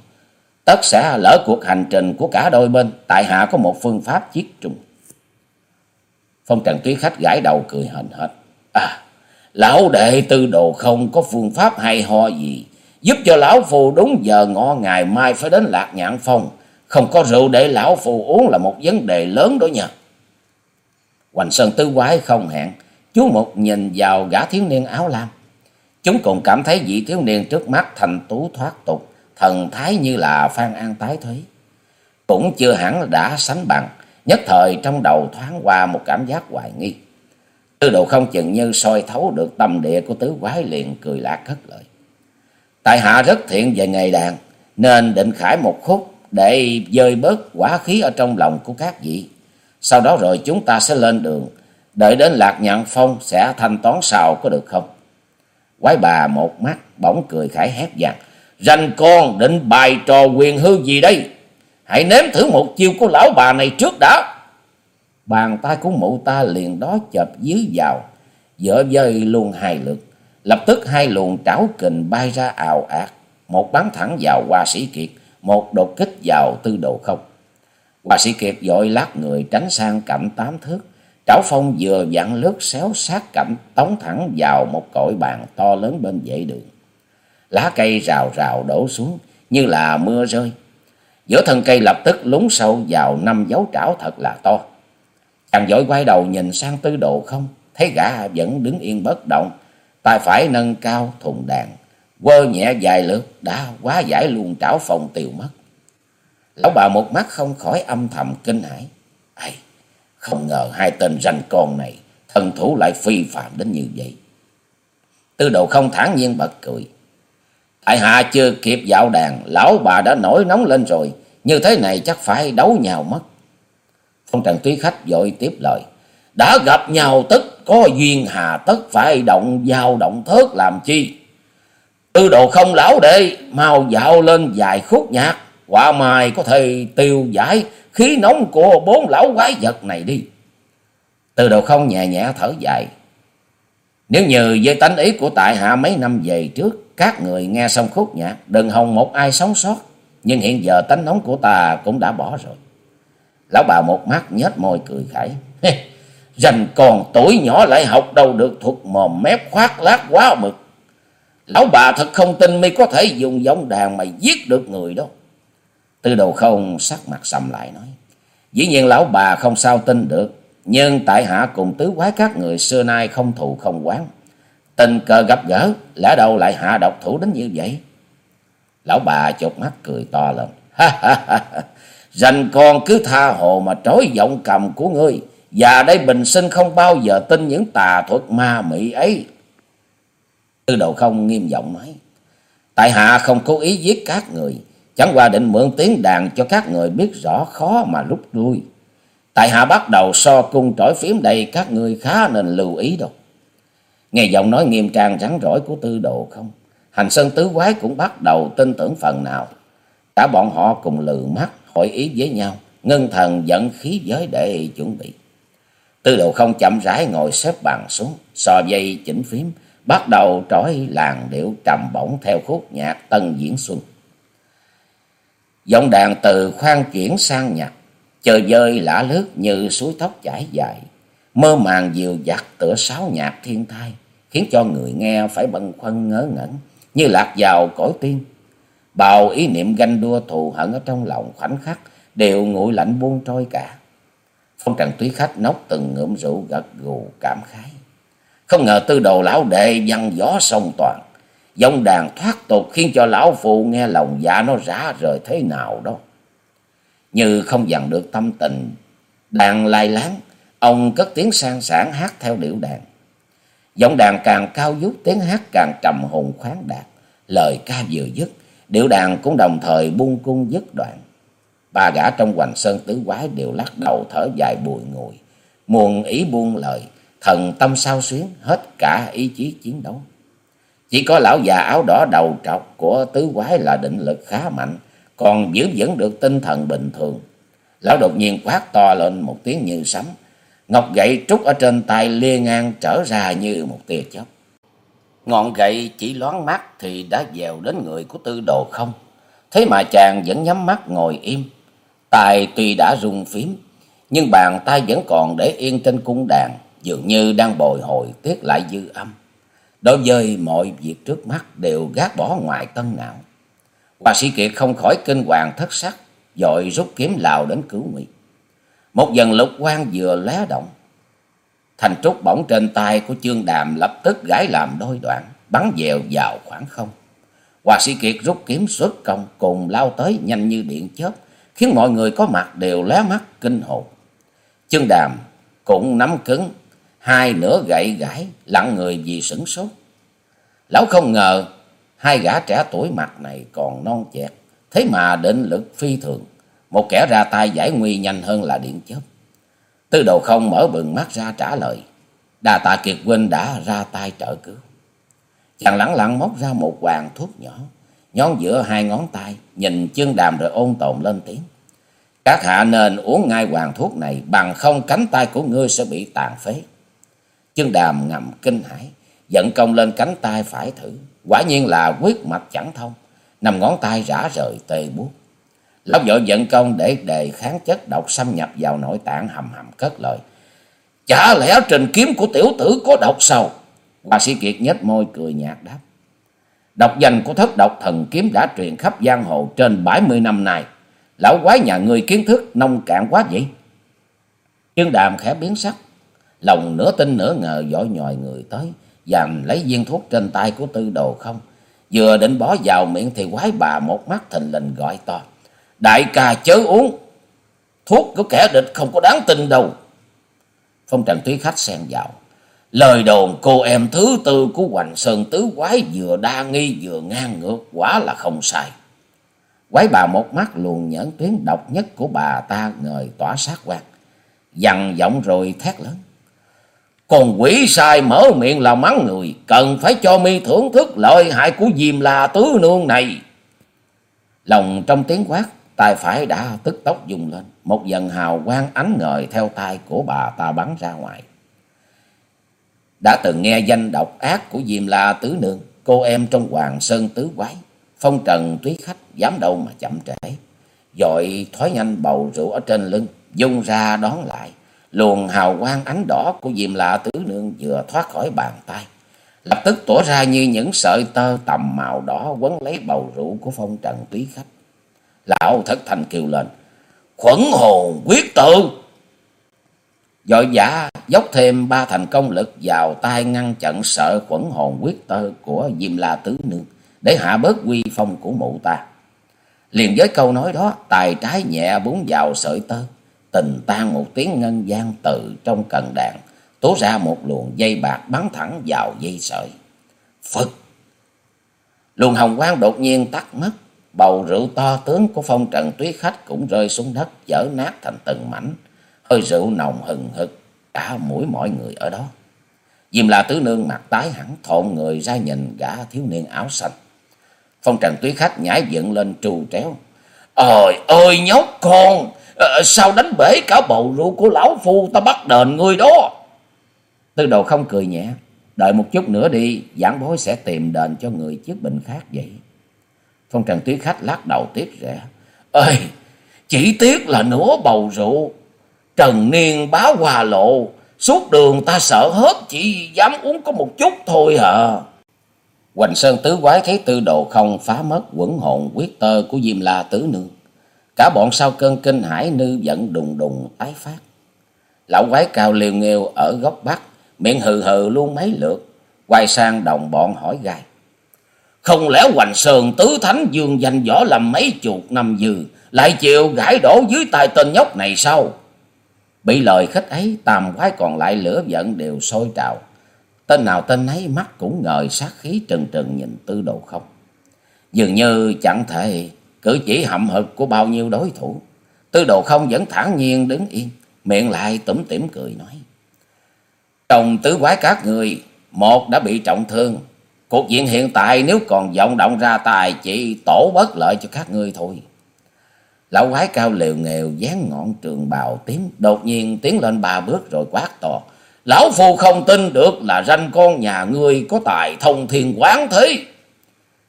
Tất sẽ lỡ cuộc hành trình của cả đôi bên. Tại hạ có một phương pháp chiết trùng. Phong trần túy khách gãi đầu cười hền hết. À, lão đệ tư đồ không có phương pháp hay ho gì. Giúp cho lão phù đúng giờ ngọ ngày mai phải đến lạc nhạn phong không có rượu để lão phù uống là một vấn đề lớn đó nha. Hoành Sơn Tứ Quái không hẹn. Chú một nhìn vào gã thiếu niên áo lam. Chúng cùng cảm thấy vị thiếu niên trước mắt thành tú thoát tục. Thần thái như là Phan An tái thuế. Cũng chưa hẳn đã sánh bằng. Nhất thời trong đầu thoáng qua một cảm giác hoài nghi. Tư đồ không chừng như soi thấu được tâm địa của tứ quái liền cười lạc cất lời. Tại hạ rất thiện về ngày đàn, nên định khải một khúc để dơi bớt quả khí ở trong lòng của các vị. Sau đó rồi chúng ta sẽ lên đường, đợi đến lạc nhạn phong sẽ thanh toán sao có được không? Quái bà một mắt bỗng cười khải hét rằng, rành con định bài trò quyền hư gì đây? Hãy nếm thử một chiêu của lão bà này trước đã. Bàn tay của mụ ta liền đó chập dưới vào, dở dơi luôn hai lượt. Lập tức hai luồng trảo kình bay ra ào ạt, một bắn thẳng vào hoa sĩ kiệt, một đột kích vào tư đồ không. hòa sĩ Kiệt vội lát người tránh sang cạnh tám thước. Trảo phong vừa vặn lướt xéo sát cạnh tống thẳng vào một cội bàn to lớn bên vệ đường. Lá cây rào rào đổ xuống như là mưa rơi. Giữa thân cây lập tức lún sâu vào năm dấu trảo thật là to. Chàng vội quay đầu nhìn sang tư đồ không, thấy gã vẫn đứng yên bất động, tay phải nâng cao thùng đàn, quơ nhẹ vài lượt đã quá giải luôn trảo phòng tiều mất. Lão bà một mắt không khỏi âm thầm kinh hãi. Ai, không ngờ hai tên ranh con này thần thủ lại phi phạm đến như vậy. Tư đồ không thản nhiên bật cười. Tại hạ chưa kịp dạo đàn, lão bà đã nổi nóng lên rồi, như thế này chắc phải đấu nhau mất. Phong trần túy khách vội tiếp lời. Đã gặp nhau tất có duyên hà tất phải động dao động thớt làm chi. Tư đồ không lão đệ, mau dạo lên vài khúc nhạc, quả mai có thể tiêu giải khí nóng của bốn lão quái vật này đi. Tư đồ không nhẹ nhẹ thở dài. Nếu như với tánh ý của tại hạ mấy năm về trước, các người nghe xong khúc nhạc, đừng hòng một ai sống sót. Nhưng hiện giờ tánh nóng của ta cũng đã bỏ rồi. Lão bà một mắt nhếch môi cười khải. [LAUGHS] dành còn tuổi nhỏ lại học đâu được thuộc mồm mép khoác lác quá mực. Lão bà thật không tin mi có thể dùng giống đàn mà giết được người đâu Tư đồ không sắc mặt sầm lại nói. Dĩ nhiên lão bà không sao tin được. Nhưng tại hạ cùng tứ quái các người xưa nay không thù không quán. Tình cờ gặp gỡ, lẽ đâu lại hạ độc thủ đến như vậy? Lão bà chột mắt cười to lên. Ha ha ha, rành con cứ tha hồ mà trói giọng cầm của ngươi. Và đây bình sinh không bao giờ tin những tà thuật ma mị ấy. Tư đồ không nghiêm giọng nói. Tại hạ không cố ý giết các người. Chẳng qua định mượn tiếng đàn cho các người biết rõ khó mà rút lui. Tại hạ bắt đầu so cung trỏi phím đây các người khá nên lưu ý đâu. Nghe giọng nói nghiêm trang rắn rỏi của tư đồ không. Hành sơn tứ quái cũng bắt đầu tin tưởng phần nào. Cả bọn họ cùng lừ mắt, hỏi ý với nhau. Ngân thần dẫn khí giới để chuẩn bị. Tư đồ không chậm rãi ngồi xếp bằng xuống. So dây chỉnh phím bắt đầu trói làn điệu trầm bổng theo khúc nhạc tân diễn xuân. Giọng đàn từ khoan chuyển sang nhạc, chờ dơi lả lướt như suối tóc chảy dài, mơ màng dịu dặt tựa sáo nhạc thiên thai, khiến cho người nghe phải bận khoăn ngớ ngẩn, như lạc vào cõi tiên. Bào ý niệm ganh đua thù hận ở trong lòng khoảnh khắc đều nguội lạnh buông trôi cả. Phong trần túy khách nốc từng ngụm rượu gật gù cảm khái. Không ngờ tư đồ lão đệ văn gió sông toàn. giọng đàn thoát tục khiến cho lão phụ nghe lòng dạ nó rã rời thế nào đó. Như không dằn được tâm tình. Đàn lai láng, ông cất tiếng sang sảng hát theo điệu đàn. Giọng đàn càng cao vút tiếng hát càng trầm hùng khoáng đạt. Lời ca vừa dứt, điệu đàn cũng đồng thời buông cung dứt đoạn. Ba gã trong hoành sơn tứ quái đều lắc đầu thở dài bùi ngùi. Muôn ý buông lời, thần tâm sao xuyến, hết cả ý chí chiến đấu. Chỉ có lão già áo đỏ đầu trọc của tứ quái là định lực khá mạnh, còn giữ vững được tinh thần bình thường. Lão đột nhiên quát to lên một tiếng như sấm. Ngọc gậy trúc ở trên tay lia ngang trở ra như một tia chớp. Ngọn gậy chỉ loáng mắt thì đã dèo đến người của tư đồ không. Thế mà chàng vẫn nhắm mắt ngồi im. Tài tuy đã rung phím, nhưng bàn tay vẫn còn để yên trên cung đàn, dường như đang bồi hồi tiết lại dư âm. Đối với mọi việc trước mắt đều gác bỏ ngoài tân não. Hòa sĩ Kiệt không khỏi kinh hoàng thất sắc, dội rút kiếm lào đến cứu nguy. Một dần lục quang vừa lé động. Thành trúc bỗng trên tay của chương đàm lập tức gãy làm đôi đoạn, bắn dèo vào khoảng không. Hòa sĩ Kiệt rút kiếm xuất công cùng lao tới nhanh như điện chớp, khiến mọi người có mặt đều lé mắt kinh hồn. Chương đàm cũng nắm cứng, hai nửa gậy gãi, lặng người vì sửng sốt. Lão không ngờ, hai gã trẻ tuổi mặt này còn non chẹt, thế mà định lực phi thường. Một kẻ ra tay giải nguy nhanh hơn là điện chớp. Tư đồ không mở bừng mắt ra trả lời. Đà tạ Kiệt huynh đã ra tay trợ cứu. Chàng lẳng lặng móc ra một hoàng thuốc nhỏ, nhón giữa hai ngón tay, nhìn chân đàm rồi ôn tồn lên tiếng. Các hạ nên uống ngay hoàng thuốc này, bằng không cánh tay của ngươi sẽ bị tàn phế. Chân đàm ngầm kinh hãi, giận công lên cánh tay phải thử. Quả nhiên là quyết mạch chẳng thông, nằm ngón tay rã rời tê buốt. Lão vợ giận công để đề kháng chất độc xâm nhập vào nội tạng hầm hầm cất lời. Chả lẽ trình kiếm của tiểu tử có độc sao? Hoa sĩ Kiệt nhếch môi cười nhạt đáp. Độc danh của thất độc thần kiếm đã truyền khắp giang hồ trên bảy mươi năm nay. Lão quái nhà người kiến thức nông cạn quá vậy. Trương Đàm khẽ biến sắc. Lòng nửa tin nửa ngờ dõi nhòi người tới. dàn lấy viên thuốc trên tay của tư đồ không. Vừa định bỏ vào miệng thì quái bà một mắt thình lình gọi to. Đại ca chớ uống. Thuốc của kẻ địch không có đáng tin đâu. Phong trần túy khách xen vào. Lời đồn cô em thứ tư của Hoành Sơn Tứ Quái vừa đa nghi vừa ngang ngược quả là không sai. Quái bà một mắt luồn nhẫn tuyến độc nhất của bà ta ngời tỏa sát quan Dằn giọng rồi thét lớn. Còn quỷ sai mở miệng là mắng người, cần phải cho mi thưởng thức lợi hại của Diêm La Tứ Nương này. Lòng trong tiếng quát, tay phải đã tức tốc dùng lên, một dần hào quang ánh ngời theo tay của bà ta bắn ra ngoài. Đã từng nghe danh độc ác của Diêm La Tứ Nương, cô em trong Hoàng Sơn Tứ Quái, phong trần túy khách, dám đâu mà chậm trễ. Dội thoái nhanh bầu rượu ở trên lưng, dung ra đón lại. Luồng hào quang ánh đỏ của Diêm lạ Tứ Nương vừa thoát khỏi bàn tay. Lập tức tỏ ra như những sợi tơ tầm màu đỏ quấn lấy bầu rượu của phong trần túy khách. Lão thất thành kêu lên, khuẩn hồn quyết tự. vội vã dốc thêm ba thành công lực vào tay ngăn chặn sợ khuẩn hồn quyết tơ của Diêm La Tứ Nương để hạ bớt quy phong của mụ ta. Liền với câu nói đó, tài trái nhẹ búng vào sợi tơ, tình tan một tiếng ngân gian từ trong cần đàn, tố ra một luồng dây bạc bắn thẳng vào dây sợi. Phật! Luồng hồng quang đột nhiên tắt mất, bầu rượu to tướng của phong trần túy khách cũng rơi xuống đất, dở nát thành từng mảnh, hơi rượu nồng hừng hực cả mũi mọi người ở đó. Diêm La Tứ Nương mặt tái hẳn thộn người ra nhìn gã thiếu niên áo xanh. Phong trần túy khách nhảy dựng lên trù tréo. Ôi ơi nhóc con, Ờ, sao đánh bể cả bầu rượu của lão phu ta bắt đền ngươi đó. Tư đồ không cười nhẹ, đợi một chút nữa đi, giảng bối sẽ tìm đền cho người chiếc bệnh khác vậy. Phong trần tuyết khách lắc đầu tiếc rẻ. Ơi, chỉ tiếc là nửa bầu rượu Trần Niên báo hòa lộ, suốt đường ta sợ hết, chỉ dám uống có một chút thôi hả. Hoành Sơn Tứ Quái thấy tư đồ không phá mất quẩn hồn quyết tơ của Diêm La Tứ Nương. Cả bọn sau cơn kinh hãi nư giận đùng đùng tái phát. Lão quái cao liều nghêu ở góc bắc, miệng hừ hừ luôn mấy lượt, quay sang đồng bọn hỏi gai. Không lẽ Hoành Sơn tứ thánh dương danh võ làm mấy chục năm dư, lại chịu gãi đổ dưới tay tên nhóc này sao? Bị lời khích ấy, tam quái còn lại lửa giận đều sôi trào. Tên nào tên ấy mắt cũng ngời sát khí trừng trừng nhìn tư đồ không. Dường như chẳng thể cử chỉ hậm hực của bao nhiêu đối thủ. Tư đồ không vẫn thản nhiên đứng yên, miệng lại tủm tỉm cười nói. Trong tứ quái các người, một đã bị trọng thương. Cuộc diện hiện tại nếu còn vọng động ra tài chỉ tổ bất lợi cho các ngươi thôi. Lão quái cao liều nghèo dán ngọn trường bào tím, đột nhiên tiến lên ba bước rồi quát to. Lão phu không tin được là ranh con nhà ngươi có tài thông thiên quán thế.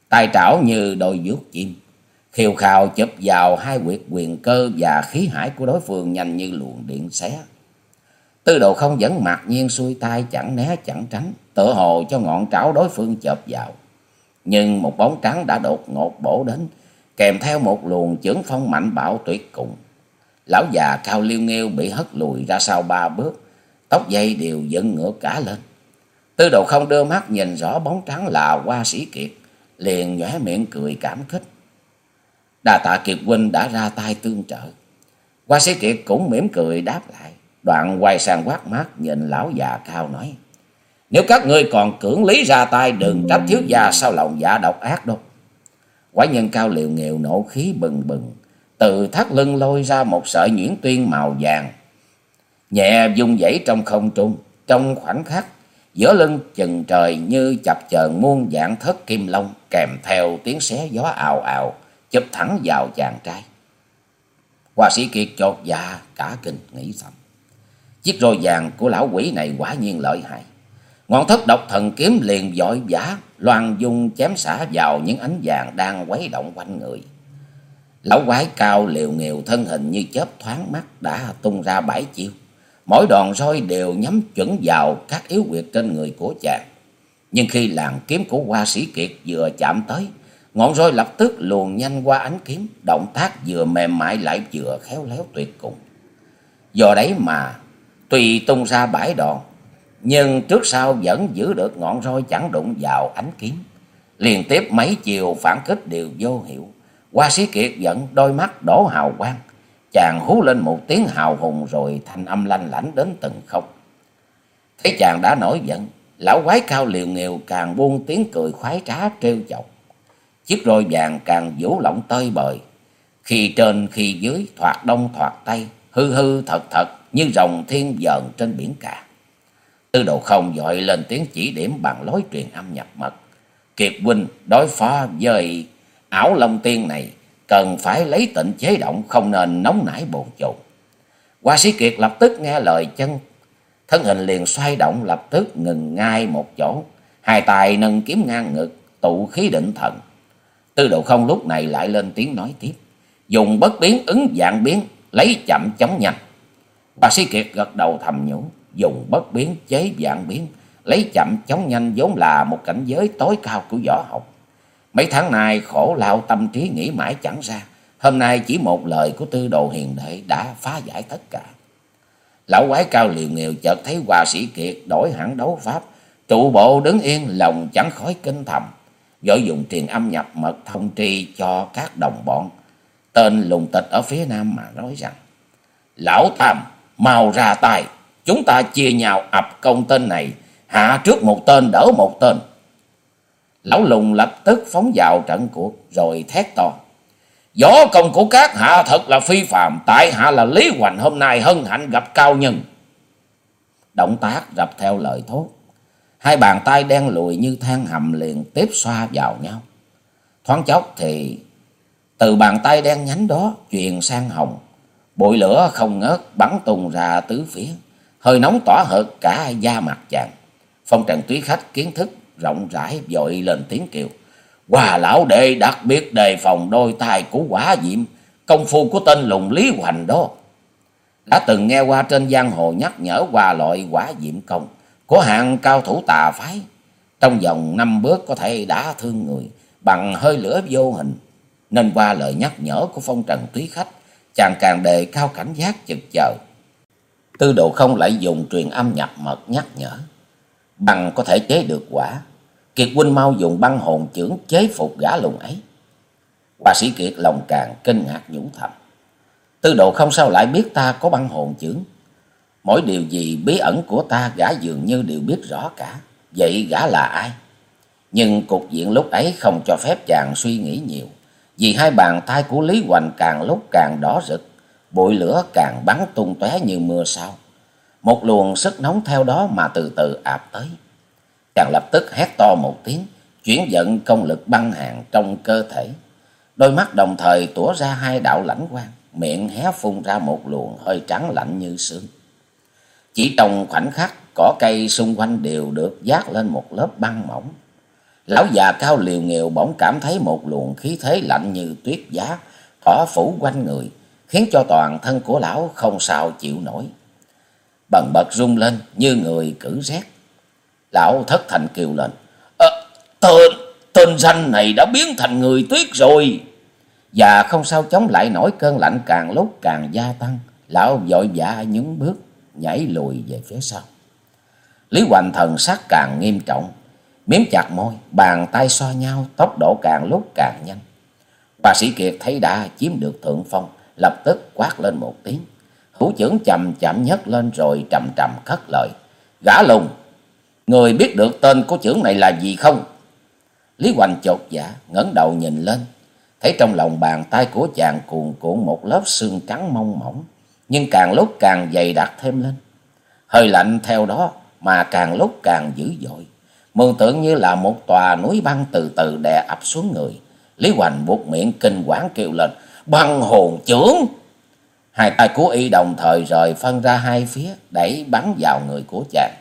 tài trảo như đôi vuốt chim, khiêu khào chụp vào hai quyệt quyền cơ và khí hải của đối phương nhanh như luồng điện xé. Tư đồ không vẫn mặc nhiên xuôi tay chẳng né chẳng tránh, tựa hồ cho ngọn trảo đối phương chộp vào. Nhưng một bóng trắng đã đột ngột bổ đến, kèm theo một luồng chưởng phong mạnh bạo tuyệt cùng. Lão già cao liêu nghêu bị hất lùi ra sau ba bước, tóc dây đều dựng ngửa cả lên. Tư đồ không đưa mắt nhìn rõ bóng trắng là hoa sĩ kiệt, liền nhóe miệng cười cảm kích. Đà tạ kiệt huynh đã ra tay tương trợ. Hoa sĩ kiệt cũng mỉm cười đáp lại, đoạn quay sang quát mắt nhìn lão già cao nói. Nếu các ngươi còn cưỡng lý ra tay đừng trách thiếu gia sao lòng dạ độc ác đâu. Quái nhân cao liều nghèo nổ khí bừng bừng, từ thắt lưng lôi ra một sợi nhuyễn tuyên màu vàng. Nhẹ dung dãy trong không trung, trong khoảnh khắc, giữa lưng chừng trời như chập chờn muôn dạng thất kim long kèm theo tiếng xé gió ào ào, chụp thẳng vào chàng trai. Hoa sĩ kiệt chột dạ cả kinh nghĩ thầm. Chiếc roi vàng của lão quỷ này quả nhiên lợi hại. Ngọn thất độc thần kiếm liền vội vã loan dung chém xả vào những ánh vàng đang quấy động quanh người. Lão quái cao liều nghiều thân hình như chớp thoáng mắt đã tung ra bảy chiêu. Mỗi đòn roi đều nhắm chuẩn vào các yếu quyệt trên người của chàng. Nhưng khi làn kiếm của hoa sĩ kiệt vừa chạm tới, ngọn roi lập tức luồn nhanh qua ánh kiếm, động tác vừa mềm mại lại vừa khéo léo tuyệt cùng. Do đấy mà, tuy tung ra bãi đòn, nhưng trước sau vẫn giữ được ngọn roi chẳng đụng vào ánh kiếm. Liên tiếp mấy chiều phản kích đều vô hiệu. Hoa sĩ kiệt vẫn đôi mắt đổ hào quang. Chàng hú lên một tiếng hào hùng rồi thanh âm lanh lảnh đến từng không. Thấy chàng đã nổi giận, lão quái cao liều nghèo càng buông tiếng cười khoái trá trêu chọc. Chiếc roi vàng càng vũ lỏng tơi bời. Khi trên khi dưới, thoạt đông thoạt tây, hư hư thật thật như rồng thiên dần trên biển cả. Tư đồ không dội lên tiếng chỉ điểm bằng lối truyền âm nhập mật. Kiệt huynh đối phó với ảo long tiên này cần phải lấy tịnh chế động không nên nóng nảy bồn chồn. Hoa sĩ Kiệt lập tức nghe lời chân, thân hình liền xoay động lập tức ngừng ngay một chỗ, hai tay nâng kiếm ngang ngực, tụ khí định thần. Tư độ không lúc này lại lên tiếng nói tiếp, dùng bất biến ứng dạng biến, lấy chậm chóng nhanh. bà sĩ Kiệt gật đầu thầm nhủ, dùng bất biến chế dạng biến, lấy chậm chóng nhanh vốn là một cảnh giới tối cao của võ học. Mấy tháng nay khổ lao tâm trí nghĩ mãi chẳng ra, hôm nay chỉ một lời của tư đồ hiền đệ đã phá giải tất cả. Lão quái cao liều nghèo chợt thấy hòa sĩ kiệt đổi hẳn đấu pháp, trụ bộ đứng yên lòng chẳng khói kinh thầm, vội dùng truyền âm nhập mật thông tri cho các đồng bọn. Tên lùng tịch ở phía nam mà nói rằng, Lão Tam, mau ra tay, chúng ta chia nhau ập công tên này, hạ trước một tên đỡ một tên. Lão lùng lập tức phóng vào trận cuộc rồi thét to. Võ công của các hạ thật là phi phạm tại hạ là Lý Hoành hôm nay hân hạnh gặp cao nhân. Động tác rập theo lời thốt. Hai bàn tay đen lùi như than hầm liền tiếp xoa vào nhau. Thoáng chốc thì từ bàn tay đen nhánh đó truyền sang hồng. Bụi lửa không ngớt bắn tung ra tứ phía. Hơi nóng tỏa hợt cả da mặt chàng. Phong trần túy khách kiến thức rộng rãi dội lên tiếng kiều Hòa lão đệ đặc biệt đề phòng đôi tay của quả diệm, công phu của tên lùng Lý Hoành đó. Đã từng nghe qua trên giang hồ nhắc nhở qua loại quả diệm công của hạng cao thủ tà phái. Trong vòng năm bước có thể đã thương người bằng hơi lửa vô hình. Nên qua lời nhắc nhở của phong trần túy khách, chàng càng đề cao cảnh giác chực chờ. Tư độ không lại dùng truyền âm nhập mật nhắc nhở. Bằng có thể chế được quả. Kiệt huynh mau dùng băng hồn chưởng chế phục gã lùng ấy. Hòa sĩ Kiệt lòng càng kinh ngạc nhủ thầm. Tư độ không sao lại biết ta có băng hồn chưởng. Mỗi điều gì bí ẩn của ta gã dường như đều biết rõ cả. Vậy gã là ai? Nhưng cục diện lúc ấy không cho phép chàng suy nghĩ nhiều. Vì hai bàn tay của Lý Hoành càng lúc càng đỏ rực. Bụi lửa càng bắn tung tóe như mưa sao. Một luồng sức nóng theo đó mà từ từ ạp tới. Chàng lập tức hét to một tiếng, chuyển dẫn công lực băng hàng trong cơ thể. Đôi mắt đồng thời tủa ra hai đạo lãnh quang, miệng hé phun ra một luồng hơi trắng lạnh như sương. Chỉ trong khoảnh khắc, cỏ cây xung quanh đều được dát lên một lớp băng mỏng. Lão già cao liều nghèo bỗng cảm thấy một luồng khí thế lạnh như tuyết giá, tỏa phủ quanh người, khiến cho toàn thân của lão không sao chịu nổi. Bần bật rung lên như người cử rét. Lão thất thành kêu lên. À, tên, tên danh này đã biến thành người tuyết rồi. Và không sao chống lại nổi cơn lạnh càng lúc càng gia tăng. Lão vội vã nhún bước, nhảy lùi về phía sau. Lý Hoành thần sắc càng nghiêm trọng. Miếm chặt môi, bàn tay so nhau, tốc độ càng lúc càng nhanh. Bà sĩ Kiệt thấy đã chiếm được thượng phong, lập tức quát lên một tiếng. Hữu trưởng chậm chậm nhấc lên rồi trầm trầm cất lời. Gã lùng, người biết được tên của trưởng này là gì không? Lý Hoành chột dạ, ngẩng đầu nhìn lên. Thấy trong lòng bàn tay của chàng cuồn cuộn một lớp xương trắng mong mỏng. Nhưng càng lúc càng dày đặc thêm lên. Hơi lạnh theo đó mà càng lúc càng dữ dội. Mường tượng như là một tòa núi băng từ từ đè ập xuống người. Lý Hoành buộc miệng kinh quản kêu lên. Băng hồn trưởng! Hai tay của y đồng thời rời phân ra hai phía, đẩy bắn vào người của chàng.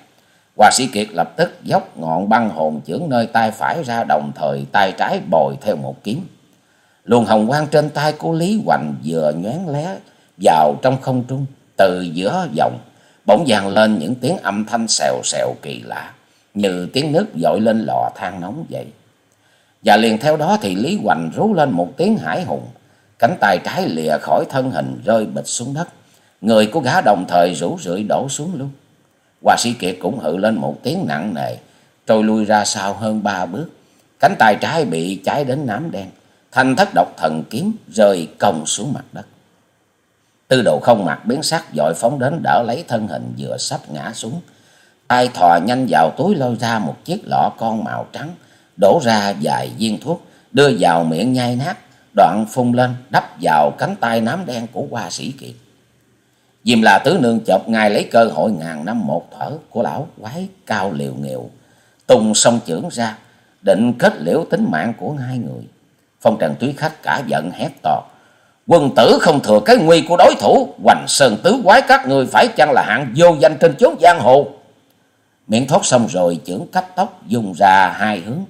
Hoa sĩ Kiệt lập tức dốc ngọn băng hồn chưởng nơi tay phải ra đồng thời tay trái bồi theo một kiếm. Luồng hồng quang trên tay của Lý Hoành vừa nhoáng lé vào trong không trung, từ giữa dòng, bỗng vang lên những tiếng âm thanh xèo xèo kỳ lạ, như tiếng nước dội lên lò than nóng vậy. Và liền theo đó thì Lý Hoành rú lên một tiếng hải hùng, Cánh tay trái lìa khỏi thân hình rơi bịch xuống đất. Người của gã đồng thời rủ rượi đổ xuống luôn. Hoa sĩ Kiệt cũng hự lên một tiếng nặng nề, trôi lui ra sau hơn ba bước. Cánh tay trái bị cháy đến nám đen, thanh thất độc thần kiếm rơi cong xuống mặt đất. Tư đồ không mặt biến sắc dội phóng đến đỡ lấy thân hình vừa sắp ngã xuống. Tay thò nhanh vào túi lôi ra một chiếc lọ con màu trắng, đổ ra vài viên thuốc, đưa vào miệng nhai nát, đoạn phun lên đắp vào cánh tay nám đen của hoa sĩ kiệt Diêm là tứ nương chộp ngay lấy cơ hội ngàn năm một thở của lão quái cao liều nghèo Tung song chưởng ra, định kết liễu tính mạng của hai người. Phong trần túy khách cả giận hét to. Quân tử không thừa cái nguy của đối thủ, hoành sơn tứ quái các ngươi phải chăng là hạng vô danh trên chốn giang hồ. Miệng thoát xong rồi chưởng cấp tóc dùng ra hai hướng,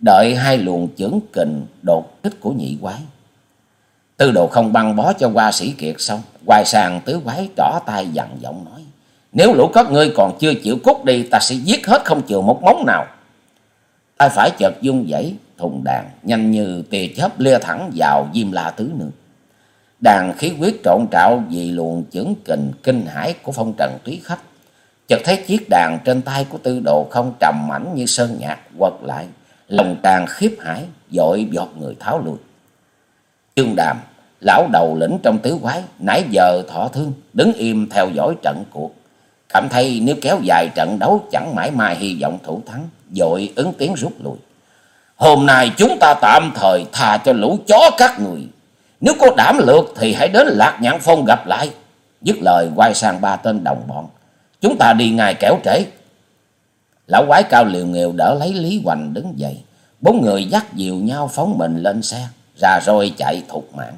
đợi hai luồng chưởng kình đột kích của nhị quái. Tư đồ không băng bó cho qua sĩ kiệt xong, quay sang tứ quái trỏ tay dằn giọng nói. Nếu lũ các ngươi còn chưa chịu cút đi, ta sẽ giết hết không chừa một móng nào. Tay phải chợt dung dãy, thùng đàn, nhanh như tia chớp lia thẳng vào diêm la tứ nương. Đàn khí quyết trộn trạo vì luồng chưởng kình kinh hải của phong trần túy khách. Chợt thấy chiếc đàn trên tay của tư đồ không trầm mảnh như sơn nhạc quật lại lòng càng khiếp hải, dội giọt người tháo lui. Trương Đàm, lão đầu lĩnh trong tứ quái, nãy giờ thọ thương, đứng im theo dõi trận cuộc. Cảm thấy nếu kéo dài trận đấu chẳng mãi mai hy vọng thủ thắng, dội ứng tiếng rút lui. Hôm nay chúng ta tạm thời thà cho lũ chó các người. Nếu có đảm lược thì hãy đến Lạc Nhãn Phong gặp lại. Dứt lời quay sang ba tên đồng bọn. Chúng ta đi ngài kéo trễ. Lão quái cao liều nghèo đỡ lấy Lý Hoành đứng dậy. Bốn người dắt dìu nhau phóng mình lên xe, ra rồi chạy thục mạng.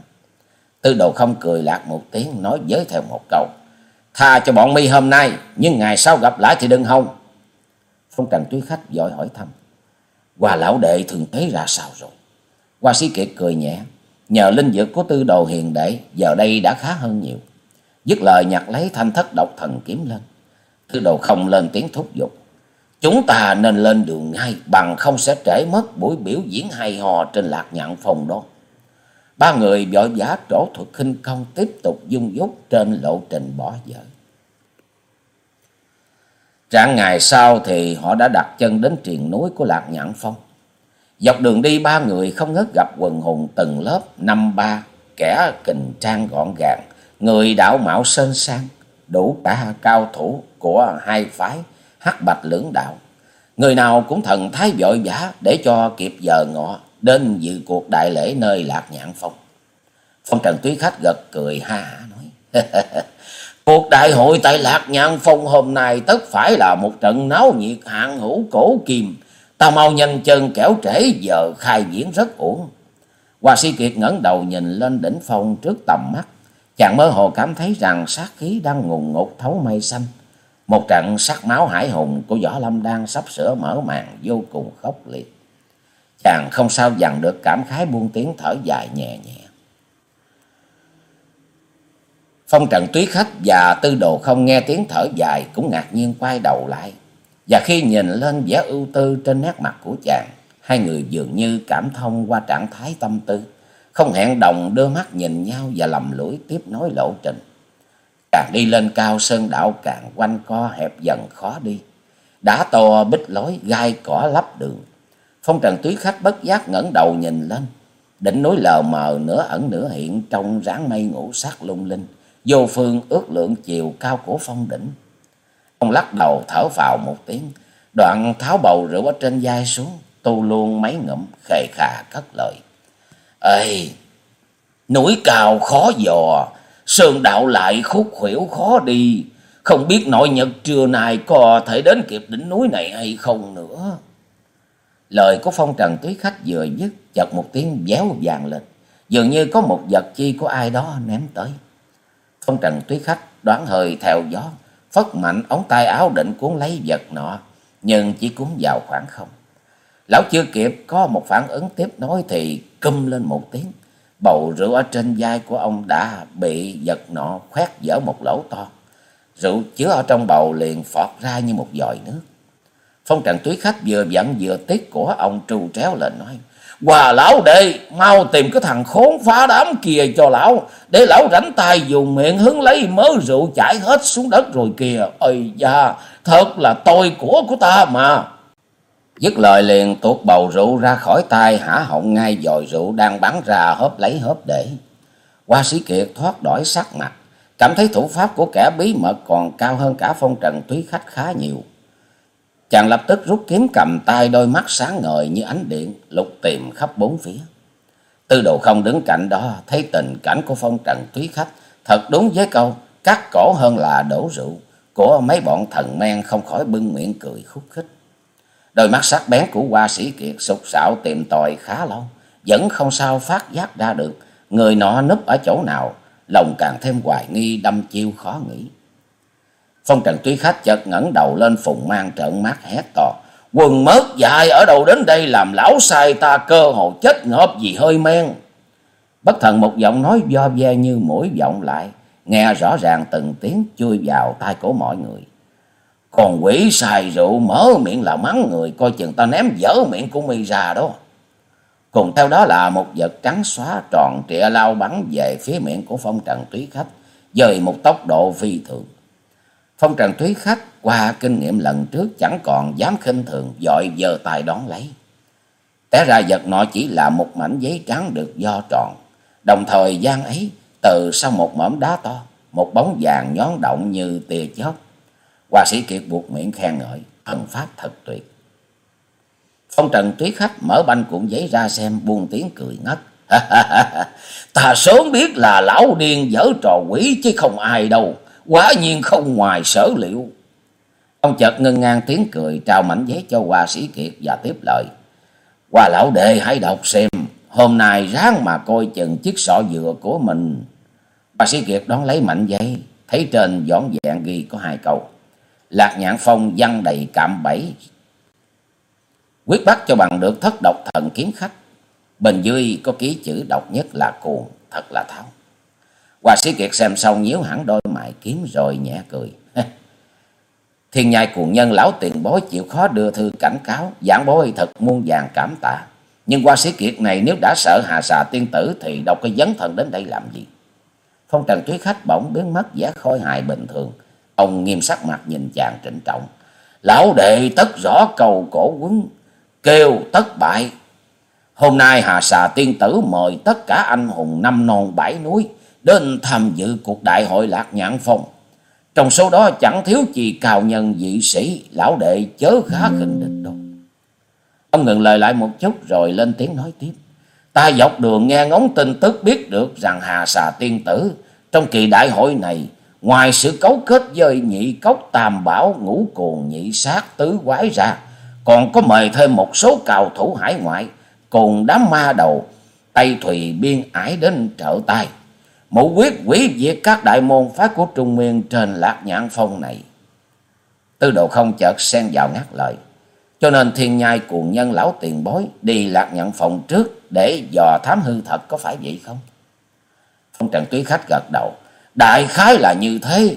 Tư đồ không cười lạc một tiếng, nói với theo một câu. Tha cho bọn mi hôm nay, nhưng ngày sau gặp lại thì đừng hông. Phong trần túy khách giỏi hỏi thăm. Hòa lão đệ thường thế ra sao rồi? Hoa sĩ kiệt cười nhẹ. Nhờ linh dược của tư đồ hiền đệ, giờ đây đã khá hơn nhiều. Dứt lời nhặt lấy thanh thất độc thần kiếm lên. Tư đồ không lên tiếng thúc giục. Chúng ta nên lên đường ngay bằng không sẽ trễ mất buổi biểu diễn hay hò trên lạc nhạn phòng đó. Ba người vội vã trổ thuật khinh công tiếp tục dung dút trên lộ trình bỏ dở. Trạng ngày sau thì họ đã đặt chân đến triền núi của Lạc nhãn Phong. Dọc đường đi ba người không ngớt gặp quần hùng từng lớp năm ba, kẻ kình trang gọn gàng, người đạo mạo sơn sang, đủ cả cao thủ của hai phái hắc bạch lưỡng đạo. Người nào cũng thần thái vội vã để cho kịp giờ ngọ đến dự cuộc đại lễ nơi Lạc Nhạn Phong. Phong Trần Túy Khách gật cười ha hả nói. [LAUGHS] Cuộc đại hội tại Lạc Nhạn Phong hôm nay tất phải là một trận náo nhiệt hạng hữu cổ kim. Ta mau nhanh chân kéo trễ giờ khai diễn rất uổng. Hoa sĩ Kiệt ngẩng đầu nhìn lên đỉnh phong trước tầm mắt. Chàng mơ hồ cảm thấy rằng sát khí đang ngùng ngục thấu mây xanh. Một trận sắc máu hải hùng của Võ Lâm đang sắp sửa mở màn vô cùng khốc liệt. Chàng không sao dằn được cảm khái buông tiếng thở dài nhẹ nhẹ. Phong trần túy khách và tư đồ không nghe tiếng thở dài cũng ngạc nhiên quay đầu lại. Và khi nhìn lên vẻ ưu tư trên nét mặt của chàng, hai người dường như cảm thông qua trạng thái tâm tư. Không hẹn đồng đưa mắt nhìn nhau và lầm lũi tiếp nối lộ trình. Càng đi lên cao sơn đạo càng quanh co hẹp dần khó đi. Đã to bích lối gai cỏ lấp đường. Phong trần túy khách bất giác ngẩng đầu nhìn lên. Đỉnh núi lờ mờ nửa ẩn nửa hiện trong ráng mây ngũ sắc lung linh. Vô phương ước lượng chiều cao của phong đỉnh. Ông lắc đầu thở vào một tiếng. Đoạn tháo bầu rượu ở trên vai xuống. Tu luôn mấy ngụm khề khà cất lời. Ê, núi cao khó dò. Sơn đạo lại khúc khuỷu khó đi. Không biết nội nhật trưa nay có thể đến kịp đỉnh núi này hay không nữa. Lời của phong trần túy khách vừa dứt, chợt một tiếng véo vàng lên. Dường như có một vật chi của ai đó ném tới. Phong trần túy khách đoán hơi theo gió, phất mạnh ống tay áo định cuốn lấy vật nọ, nhưng chỉ cuốn vào khoảng không. Lão chưa kịp có một phản ứng tiếp nối thì câm lên một tiếng. Bầu rượu ở trên vai của ông đã bị vật nọ khoét dở một lỗ to. Rượu chứa ở trong bầu liền phọt ra như một dòi nước. Phong trần túy khách vừa giận vừa tiếc của ông trù tréo lên nói. Hòa lão đệ, mau tìm cái thằng khốn phá đám kia cho lão, để lão rảnh tay dùng miệng hứng lấy mớ rượu chảy hết xuống đất rồi kìa. Ây da, thật là tôi của của ta mà. Dứt lời liền tuột bầu rượu ra khỏi tay hả họng ngay dòi rượu đang bắn ra hớp lấy hớp để. Hoa sĩ kiệt thoát đổi sắc mặt, cảm thấy thủ pháp của kẻ bí mật còn cao hơn cả phong trần túy khách khá nhiều. Chàng lập tức rút kiếm cầm tay đôi mắt sáng ngời như ánh điện, lục tìm khắp bốn phía. Tư đồ không đứng cạnh đó, thấy tình cảnh của phong trần túy khách, thật đúng với câu, cắt cổ hơn là đổ rượu, của mấy bọn thần men không khỏi bưng miệng cười khúc khích. Đôi mắt sắc bén của hoa sĩ kiệt sục sạo tìm tòi khá lâu, vẫn không sao phát giác ra được người nọ núp ở chỗ nào, lòng càng thêm hoài nghi đâm chiêu khó nghĩ. Phong trần túy khách chợt ngẩng đầu lên phùng mang trợn mắt hét to. Quần mớt dài ở đâu đến đây làm lão sai ta cơ hồ chết ngợp vì hơi men. Bất thần một giọng nói do ve như mũi vọng lại. Nghe rõ ràng từng tiếng chui vào tai của mọi người. Còn quỷ xài rượu mở miệng là mắng người. Coi chừng ta ném dở miệng của mi ra đó. Cùng theo đó là một vật trắng xóa tròn trịa lao bắn về phía miệng của phong trần trí khách. Dời một tốc độ phi thường. Phong trần thúy khách qua kinh nghiệm lần trước chẳng còn dám khinh thường dội giơ tay đón lấy. Té ra vật nọ chỉ là một mảnh giấy trắng được do tròn. Đồng thời gian ấy từ sau một mỏm đá to, một bóng vàng nhón động như tia chớp. Hoa sĩ Kiệt buộc miệng khen ngợi, thần pháp thật tuyệt. Phong trần túy khách mở banh cuộn giấy ra xem buông tiếng cười ngất. Ta sớm biết là lão điên dở trò quỷ chứ không ai đâu quả nhiên không ngoài sở liệu. Ông chợt ngân ngang tiếng cười trao mảnh giấy cho Hoa Sĩ Kiệt và tiếp lời. Hoa lão đệ hãy đọc xem, hôm nay ráng mà coi chừng chiếc sọ dừa của mình. Hoa Sĩ Kiệt đón lấy mảnh giấy, thấy trên dõn dẹn ghi có hai câu. Lạc nhãn phong văn đầy cạm bẫy. Quyết bắt cho bằng được thất độc thần kiếm khách. Bên dưới có ký chữ độc nhất là cuồng, thật là tháo. Hoa sĩ Kiệt xem xong nhíu hẳn đôi mày kiếm rồi nhẹ cười. [LAUGHS] Thiên nhai cuồng nhân lão tiền bối chịu khó đưa thư cảnh cáo, giảng bối thật muôn vàng cảm tạ. Nhưng hoa sĩ Kiệt này nếu đã sợ hà xà tiên tử thì đâu có dấn thần đến đây làm gì. Phong trần Tuyết khách bỗng biến mất vẻ khôi hài bình thường. Ông nghiêm sắc mặt nhìn chàng trịnh trọng. Lão đệ tất rõ cầu cổ quấn, kêu tất bại. Hôm nay Hà Xà Tiên Tử mời tất cả anh hùng năm non bảy núi đến tham dự cuộc đại hội Lạc nhãn Phong. Trong số đó chẳng thiếu gì cào nhân dị sĩ, lão đệ chớ khá khinh địch đâu. Ông ngừng lời lại một chút rồi lên tiếng nói tiếp. Ta dọc đường nghe ngóng tin tức biết được rằng Hà Xà Tiên Tử trong kỳ đại hội này, ngoài sự cấu kết với nhị cốc tam bảo ngũ cuồng nhị sát tứ quái ra, còn có mời thêm một số cào thủ hải ngoại cùng đám ma đầu Tây Thùy biên ải đến trợ tay. Mụ quyết quỷ diệt các đại môn phái của Trung Nguyên trên lạc nhãn phong này. Tư đồ không chợt xen vào ngắt lời. Cho nên thiên nhai cuồng nhân lão tiền bối đi lạc nhãn phòng trước để dò thám hư thật có phải vậy không? Phong trần túy khách gật đầu. Đại khái là như thế.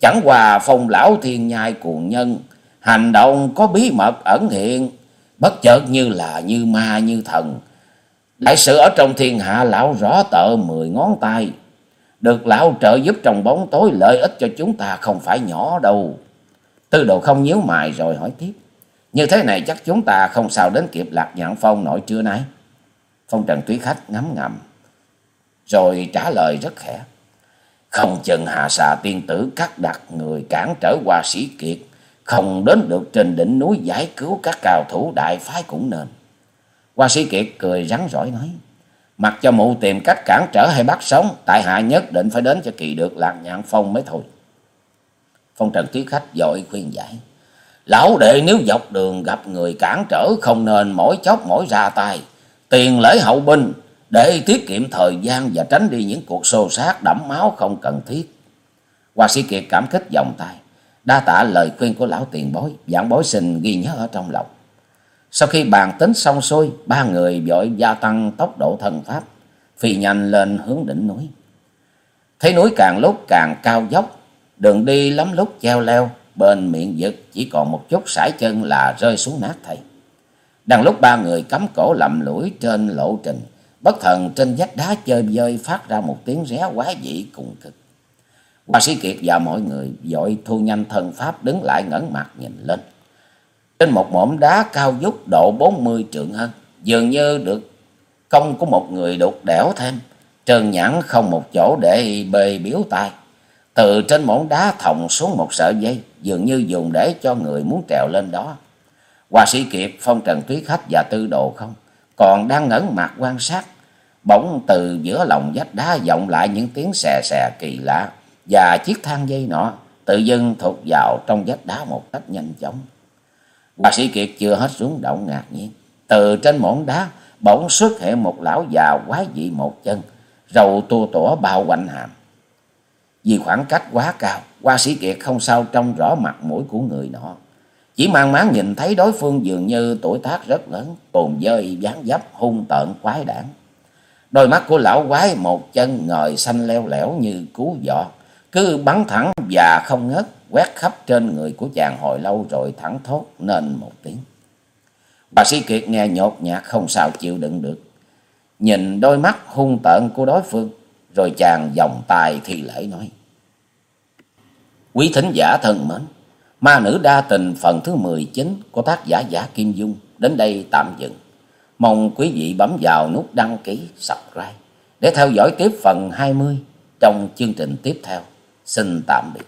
Chẳng qua phong lão thiên nhai cuồng nhân. Hành động có bí mật ẩn hiện. Bất chợt như là như ma như thần. Đại sự ở trong thiên hạ lão rõ tợ mười ngón tay. Được lão trợ giúp trong bóng tối, lợi ích cho chúng ta không phải nhỏ đâu. Tư đồ không nhíu mày rồi hỏi tiếp. Như thế này chắc chúng ta không sao đến kịp lạc nhạn phong nổi trưa nay. Phong trần túy khách ngắm ngầm. Rồi trả lời rất khẽ. Không chừng hà xà tiên tử cắt đặt người cản trở qua sĩ kiệt. Không đến được trên đỉnh núi giải cứu các cao thủ đại phái cũng nên. Hoa sĩ kiệt cười rắn rỏi nói. Mặc cho mụ tìm cách cản trở hay bắt sống. Tại hạ nhất định phải đến cho kỳ được lạc nhạn phong mới thôi. Phong trần Tiếu khách dội khuyên giải. Lão đệ nếu dọc đường gặp người cản trở không nên mỗi chốc mỗi ra tay. Tiền lễ hậu binh để tiết kiệm thời gian và tránh đi những cuộc xô xát đẫm máu không cần thiết. Hoa sĩ Kiệt cảm kích vòng tay. Đa tạ lời khuyên của lão tiền bối, giảng bối xin ghi nhớ ở trong lòng. Sau khi bàn tính xong xuôi, ba người vội gia tăng tốc độ thần pháp, phi nhanh lên hướng đỉnh núi. Thấy núi càng lúc càng cao dốc, đường đi lắm lúc treo leo, bên miệng vực chỉ còn một chút sải chân là rơi xuống nát thầy. Đang lúc ba người cắm cổ lầm lũi trên lộ trình, bất thần trên vách đá chơi vơi phát ra một tiếng ré quá dị cùng cực. Hoa sĩ Kiệt và mọi người dội thu nhanh thân pháp đứng lại ngẩn mặt nhìn lên. Trên một mỏm đá cao vút độ bốn mươi trượng hơn, dường như được công của một người đục đẽo thêm, trơn nhẵn không một chỗ để bề biếu tay. Từ trên mỏm đá thòng xuống một sợi dây, dường như dùng để cho người muốn trèo lên đó. hòa sĩ Kiệt, Phong Trần tuyết Khách và Tư Đồ không, còn đang ngẩn mặt quan sát. Bỗng từ giữa lòng vách đá vọng lại những tiếng xè xè kỳ lạ, và chiếc thang dây nọ tự dưng thụt vào trong vách đá một cách nhanh chóng bà sĩ Kiệt chưa hết rúng động ngạc nhiên. Từ trên mỏn đá bỗng xuất hiện một lão già quái dị một chân, râu tua tủa bao quanh hàm. Vì khoảng cách quá cao, qua sĩ Kiệt không sao trông rõ mặt mũi của người nọ. Chỉ mang máng nhìn thấy đối phương dường như tuổi tác rất lớn, tồn dơi dáng dấp hung tợn quái đản. Đôi mắt của lão quái một chân ngời xanh leo lẻo như cú giọt cứ bắn thẳng và không ngớt, quét khắp trên người của chàng hồi lâu rồi thẳng thốt nên một tiếng. Bà sĩ Kiệt nghe nhột nhạt không sao chịu đựng được. Nhìn đôi mắt hung tợn của đối phương, rồi chàng vòng tay thi lễ nói. Quý thính giả thân mến, ma nữ đa tình phần thứ 19 của tác giả giả Kim Dung đến đây tạm dừng. Mong quý vị bấm vào nút đăng ký, subscribe để theo dõi tiếp phần 20 trong chương trình tiếp theo. Xin tạm biệt.